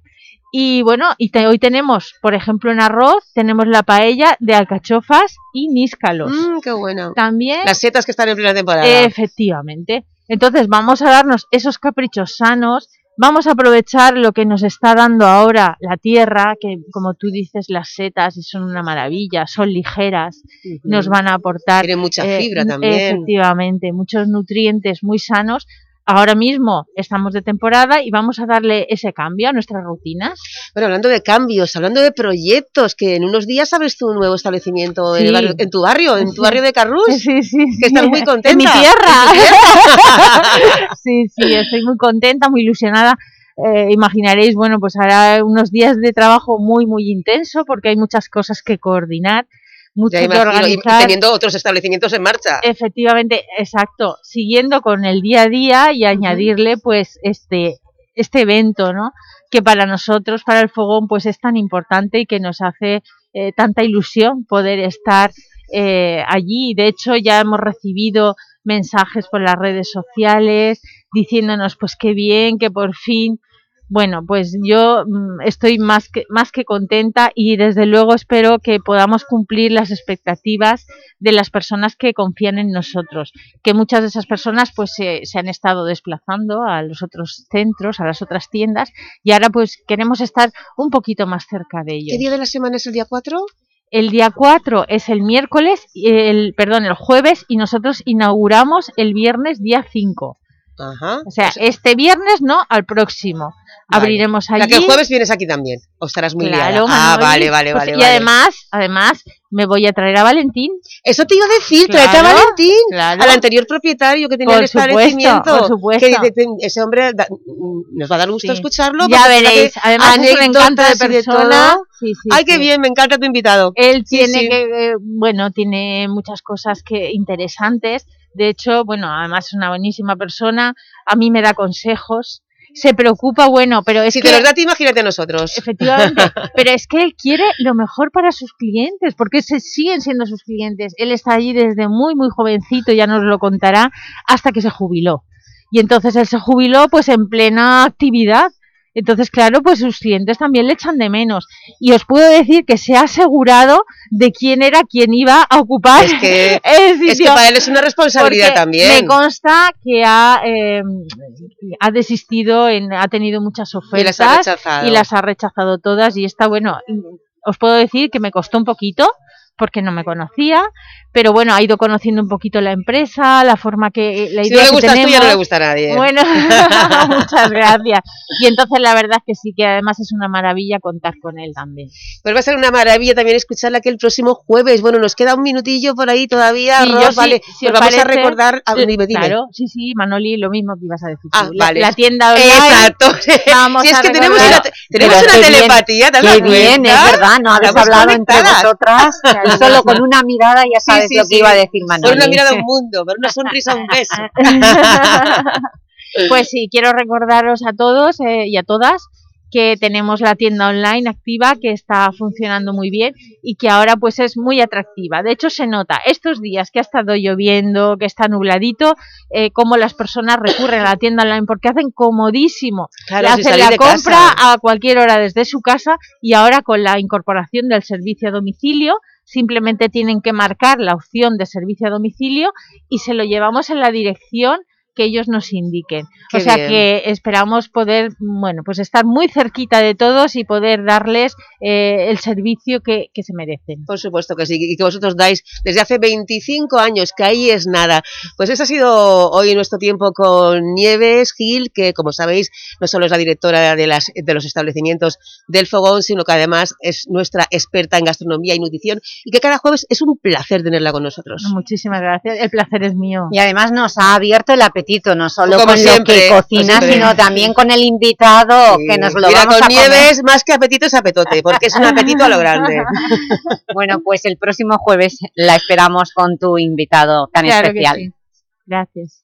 Y bueno, y te- hoy tenemos, por ejemplo, en arroz, tenemos la paella de alcachofas y níscalos. Mmm, qué bueno. También Las setas que están en plena temporada. Efectivamente. Entonces vamos a darnos esos caprichos sanos, vamos a aprovechar lo que nos está dando ahora la tierra, que como tú dices, las setas son una maravilla, son ligeras, nos van a aportar... Tienen mucha eh, fibra también. Efectivamente, muchos nutrientes muy sanos. Ahora mismo estamos de temporada y vamos a darle ese cambio a nuestras rutinas. Bueno, hablando de cambios, hablando de proyectos, que en unos días abres tu nuevo establecimiento en, el Sí. barrio- en tu barrio, en tu barrio de Carrús. Sí, sí, Que estás muy contenta. En mi tierra. En (laughs) sí, sí, estoy muy contenta, muy ilusionada. Eh, imaginaréis, bueno, pues ahora unos días de trabajo muy, muy intenso porque hay muchas cosas que coordinar, mucho Ya que imagino, y organizar. teniendo otros establecimientos en marcha. Efectivamente, exacto, siguiendo con el día a día y añadirle pues este, este evento, ¿no? Que para nosotros, para el Fogón, pues es tan importante y que nos hace eh, tanta ilusión poder estar eh, allí. De hecho, ya hemos recibido mensajes por las redes sociales diciéndonos pues qué bien, que por fin bueno, pues yo mm, estoy más que, más que contenta y desde luego espero que podamos cumplir las expectativas de las personas que confían en nosotros, que muchas de esas personas pues se, se han estado desplazando a los otros centros, a las otras tiendas y ahora pues queremos estar un poquito más cerca de ellos. ¿Qué día de la semana es el día 4? El día 4 es el miércoles, y el, perdón, el jueves y nosotros inauguramos el viernes día 5. Ajá. O sea, este viernes no, al próximo. Vale. Abriremos allí. sea, que el jueves vienes aquí también. O estarás muy Claro. Ah, vale, vale, Pues, vale. y vale. además, además, me voy a traer a Valentín. Eso te iba a decir, tráete a Claro, Valentín, claro. al anterior propietario que tenía Por el supuesto, establecimiento. por supuesto. Que de- de- ese hombre da- mm, nos va a dar gusto Sí. escucharlo. Ya veréis, además es un encanto de persona. todo. Sí, sí, Ay, qué bien, me encanta tu invitado. Él tiene que, eh, bueno, tiene muchas cosas que interesantes. De hecho, bueno, además es una buenísima persona. A mí me da consejos. Se preocupa, bueno, pero es Si que te los da ti, imagínate nosotros. Efectivamente, (laughs) pero es que él quiere lo mejor para sus clientes, porque se siguen siendo sus clientes. Él está allí desde muy, muy jovencito, ya nos lo contará, hasta que se jubiló. Y entonces él se jubiló pues en plena actividad. Entonces, claro, pues sus clientes también le echan de menos. Y os puedo decir que se ha asegurado de quién era quien iba a ocupar Es que, (laughs) el es que para él es una responsabilidad también. Me consta que ha, eh, ha desistido, en, ha tenido muchas Y ofertas las ha rechazado. y las ha rechazado todas. Y está bueno, os puedo decir que me costó un poquito porque no me conocía, pero bueno, ha ido conociendo un poquito la empresa, la forma que la idea Si no le gustas tú, ya no tenemos. le gusta a nadie. Bueno, (laughs) (laughs) muchas gracias. Y entonces la verdad es que sí que además es una maravilla contar con él también. Pues va a ser una maravilla también escucharla que el próximo jueves. Bueno, nos queda un minutillo por ahí todavía, Sí, Ros, yo vale. si pues os vamos a parece, recordar. ah, eh, dime, dime. Claro, sí, sí, Manoli, lo mismo que ibas a decir Ah, tú. La, vale. la tienda online. Exacto. (laughs) Vamos Si es a que tenemos recordar- una, te- tenemos una qué bien, telepatía, ¿te Qué bien, es verdad, no habéis hablado entre vosotras, solo con una mirada ya sabes Sí, lo que sí. iba a decir Manoli. Por una mirada (laughs) a un mundo, por una sonrisa a un beso. (laughs) Pues sí, quiero recordaros a todos eh, y a todas que tenemos la tienda online activa que está funcionando muy bien y que ahora pues es muy atractiva. De hecho se nota estos días que ha estado lloviendo, que está nubladito, eh, cómo las personas recurren a la tienda online porque hacen comodísimo. Claro, Le hacen la compra casa. a cualquier hora desde su casa y ahora con la incorporación del servicio a domicilio simplemente tienen que marcar la opción de servicio a domicilio y se lo llevamos en la dirección que ellos nos indiquen. Qué o sea bien. que esperamos poder, bueno, pues estar muy cerquita de todos y poder darles eh, el servicio que, que se merecen. Por supuesto que sí, y que vosotros dais desde hace 25 años, que ahí es nada. Pues ese ha sido hoy nuestro tiempo con Nieves Gil, que como sabéis, no solo es la directora de, las, de los establecimientos del Fogón, sino que además es nuestra experta en gastronomía y nutrición, y que cada jueves es un placer tenerla con nosotros. Muchísimas gracias, el placer es mío. Y además nos ha abierto el apetito apetito, no solo Como con siempre, lo que cocina, siempre. sino también con el invitado que nos lo Mira, vamos con a comer. Nieves, más que apetito es apetote, porque es un apetito a lo grande. (laughs) Bueno, pues el próximo jueves la esperamos con tu invitado tan Claro que especial. sí. Gracias.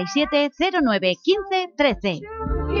637 09 15 13.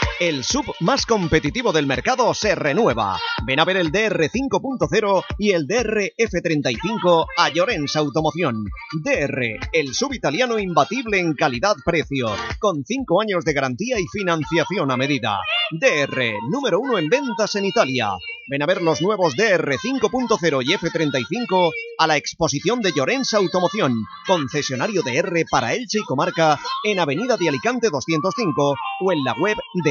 El sub más competitivo del mercado se renueva. Ven a ver el DR 5.0 y el DR F35 a Llorens Automoción. DR, el sub italiano imbatible en calidad-precio, con 5 años de garantía y financiación a medida. DR, número uno en ventas en Italia. Ven a ver los nuevos DR 5.0 y F35 a la exposición de Llorens Automoción, concesionario de R para Elche y Comarca en Avenida de Alicante 205 o en la web de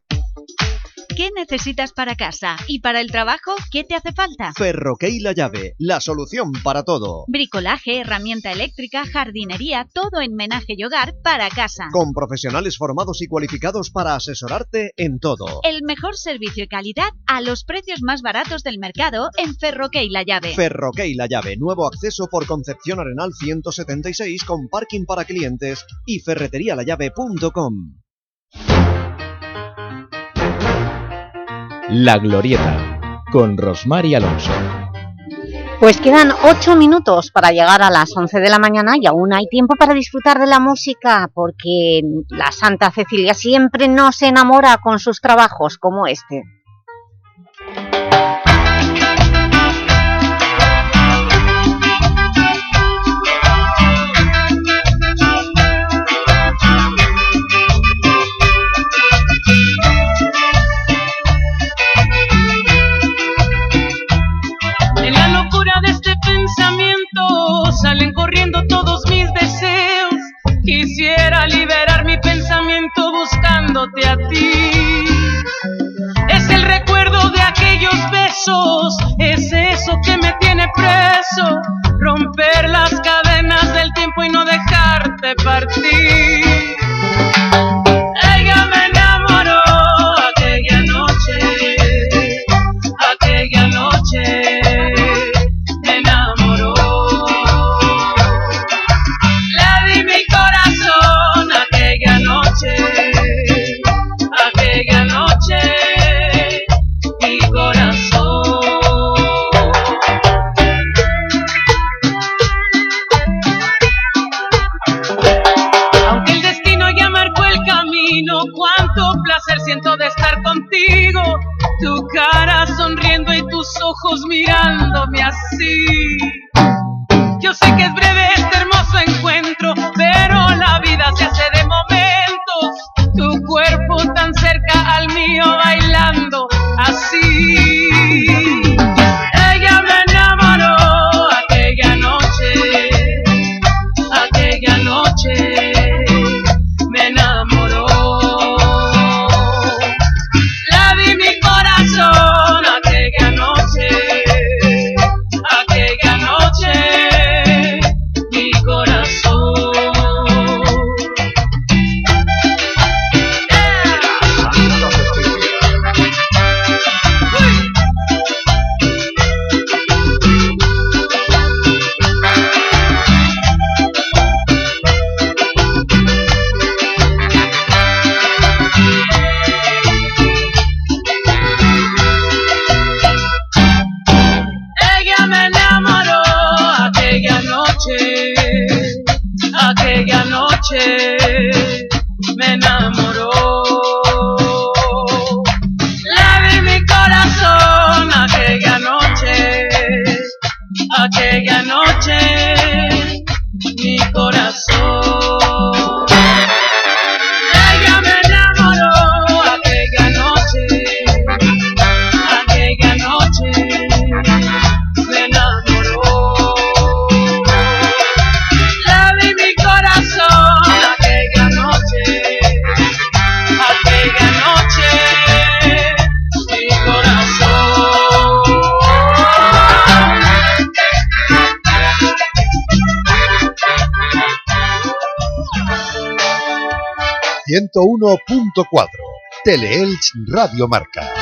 ¿Qué necesitas para casa? ¿Y para el trabajo? ¿Qué te hace falta? Ferroquey La Llave, la solución para todo. Bricolaje, herramienta eléctrica, jardinería, todo en menaje y hogar para casa. Con profesionales formados y cualificados para asesorarte en todo. El mejor servicio y calidad a los precios más baratos del mercado en Ferroquey La Llave. Ferroquey La Llave, nuevo acceso por Concepción Arenal 176 con parking para clientes y ferreterialallave.com. La Glorieta, con Rosmar y Alonso. Pues quedan ocho minutos para llegar a las 11 de la mañana y aún hay tiempo para disfrutar de la música porque la Santa Cecilia siempre nos enamora con sus trabajos como este. Quisiera liberar mi pensamiento buscándote a ti. Es el recuerdo de aquellos besos, es eso que me tiene preso. Romper las cadenas del tiempo y no dejarte partir. contento de estar contigo, tu cara sonriendo y tus ojos mirándome así. Yo sé que es breve este hermoso encuentro, pero la vida se hace de momentos. Tu cuerpo tan cerca al mío bailando así. 101.4 Teleelch Radio Marca.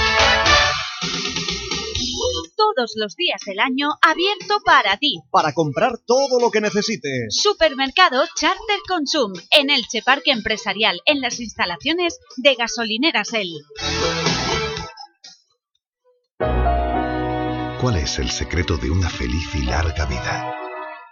Todos los días del año abierto para ti. Para comprar todo lo que necesites. Supermercado Charter Consum en Elche Parque Empresarial en las instalaciones de Gasolineras El. ¿Cuál es el secreto de una feliz y larga vida?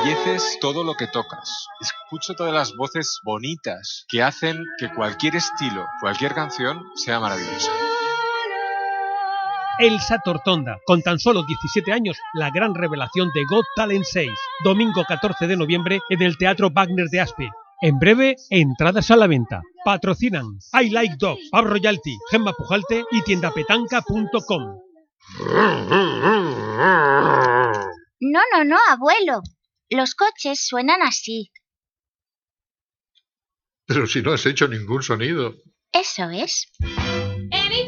Embelleces todo lo que tocas. Escucho todas las voces bonitas que hacen que cualquier estilo, cualquier canción sea maravillosa. Elsa Tortonda, con tan solo 17 años, la gran revelación de Got Talent 6. Domingo 14 de noviembre en el Teatro Wagner de Aspe. En breve, entradas a la venta. Patrocinan I Like Dog, Pub Royalty, Gemma Pujalte y tiendapetanca.com. No, no, no, abuelo. Los coches suenan así. Pero si no has hecho ningún sonido. Eso es.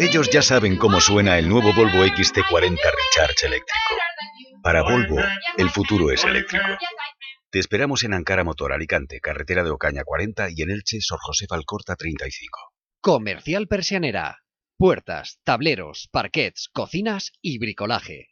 Ellos ya saben cómo suena el nuevo Volvo XT40 Recharge eléctrico. Para Volvo, el futuro es eléctrico. Te esperamos en Ankara Motor Alicante, carretera de Ocaña 40 y en Elche, Sor José Alcorta 35. Comercial Persianera. Puertas, tableros, parquets, cocinas y bricolaje.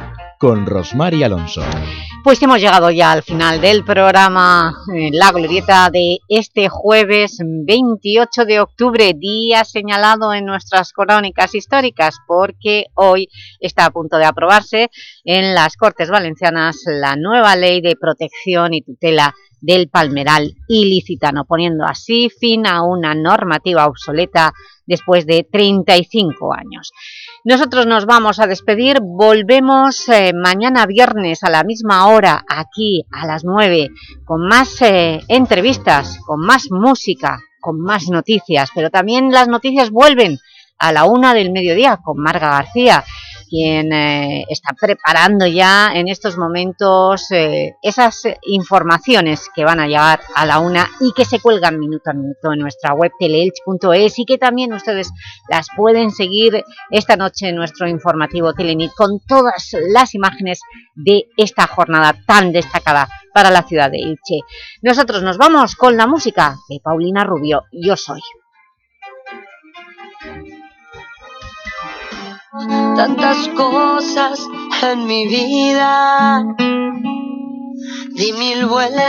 con Rosmar y Alonso. Pues hemos llegado ya al final del programa eh, La Glorieta de este jueves 28 de octubre, día señalado en nuestras crónicas históricas, porque hoy está a punto de aprobarse en las Cortes Valencianas la nueva ley de protección y tutela del palmeral ilicitano, poniendo así fin a una normativa obsoleta después de 35 años. Nosotros nos vamos a despedir, volvemos eh, mañana viernes a la misma hora, aquí a las 9, con más eh, entrevistas, con más música, con más noticias, pero también las noticias vuelven a la una del mediodía con Marga García, quien eh, está preparando ya en estos momentos eh, esas informaciones que van a llegar a la una y que se cuelgan minuto a minuto en nuestra web teleelch.es y que también ustedes las pueden seguir esta noche en nuestro informativo Telenit con todas las imágenes de esta jornada tan destacada para la ciudad de Elche. Nosotros nos vamos con la música de Paulina Rubio, Yo Soy. Tantas cosas en mi vida. Di mil vueltas.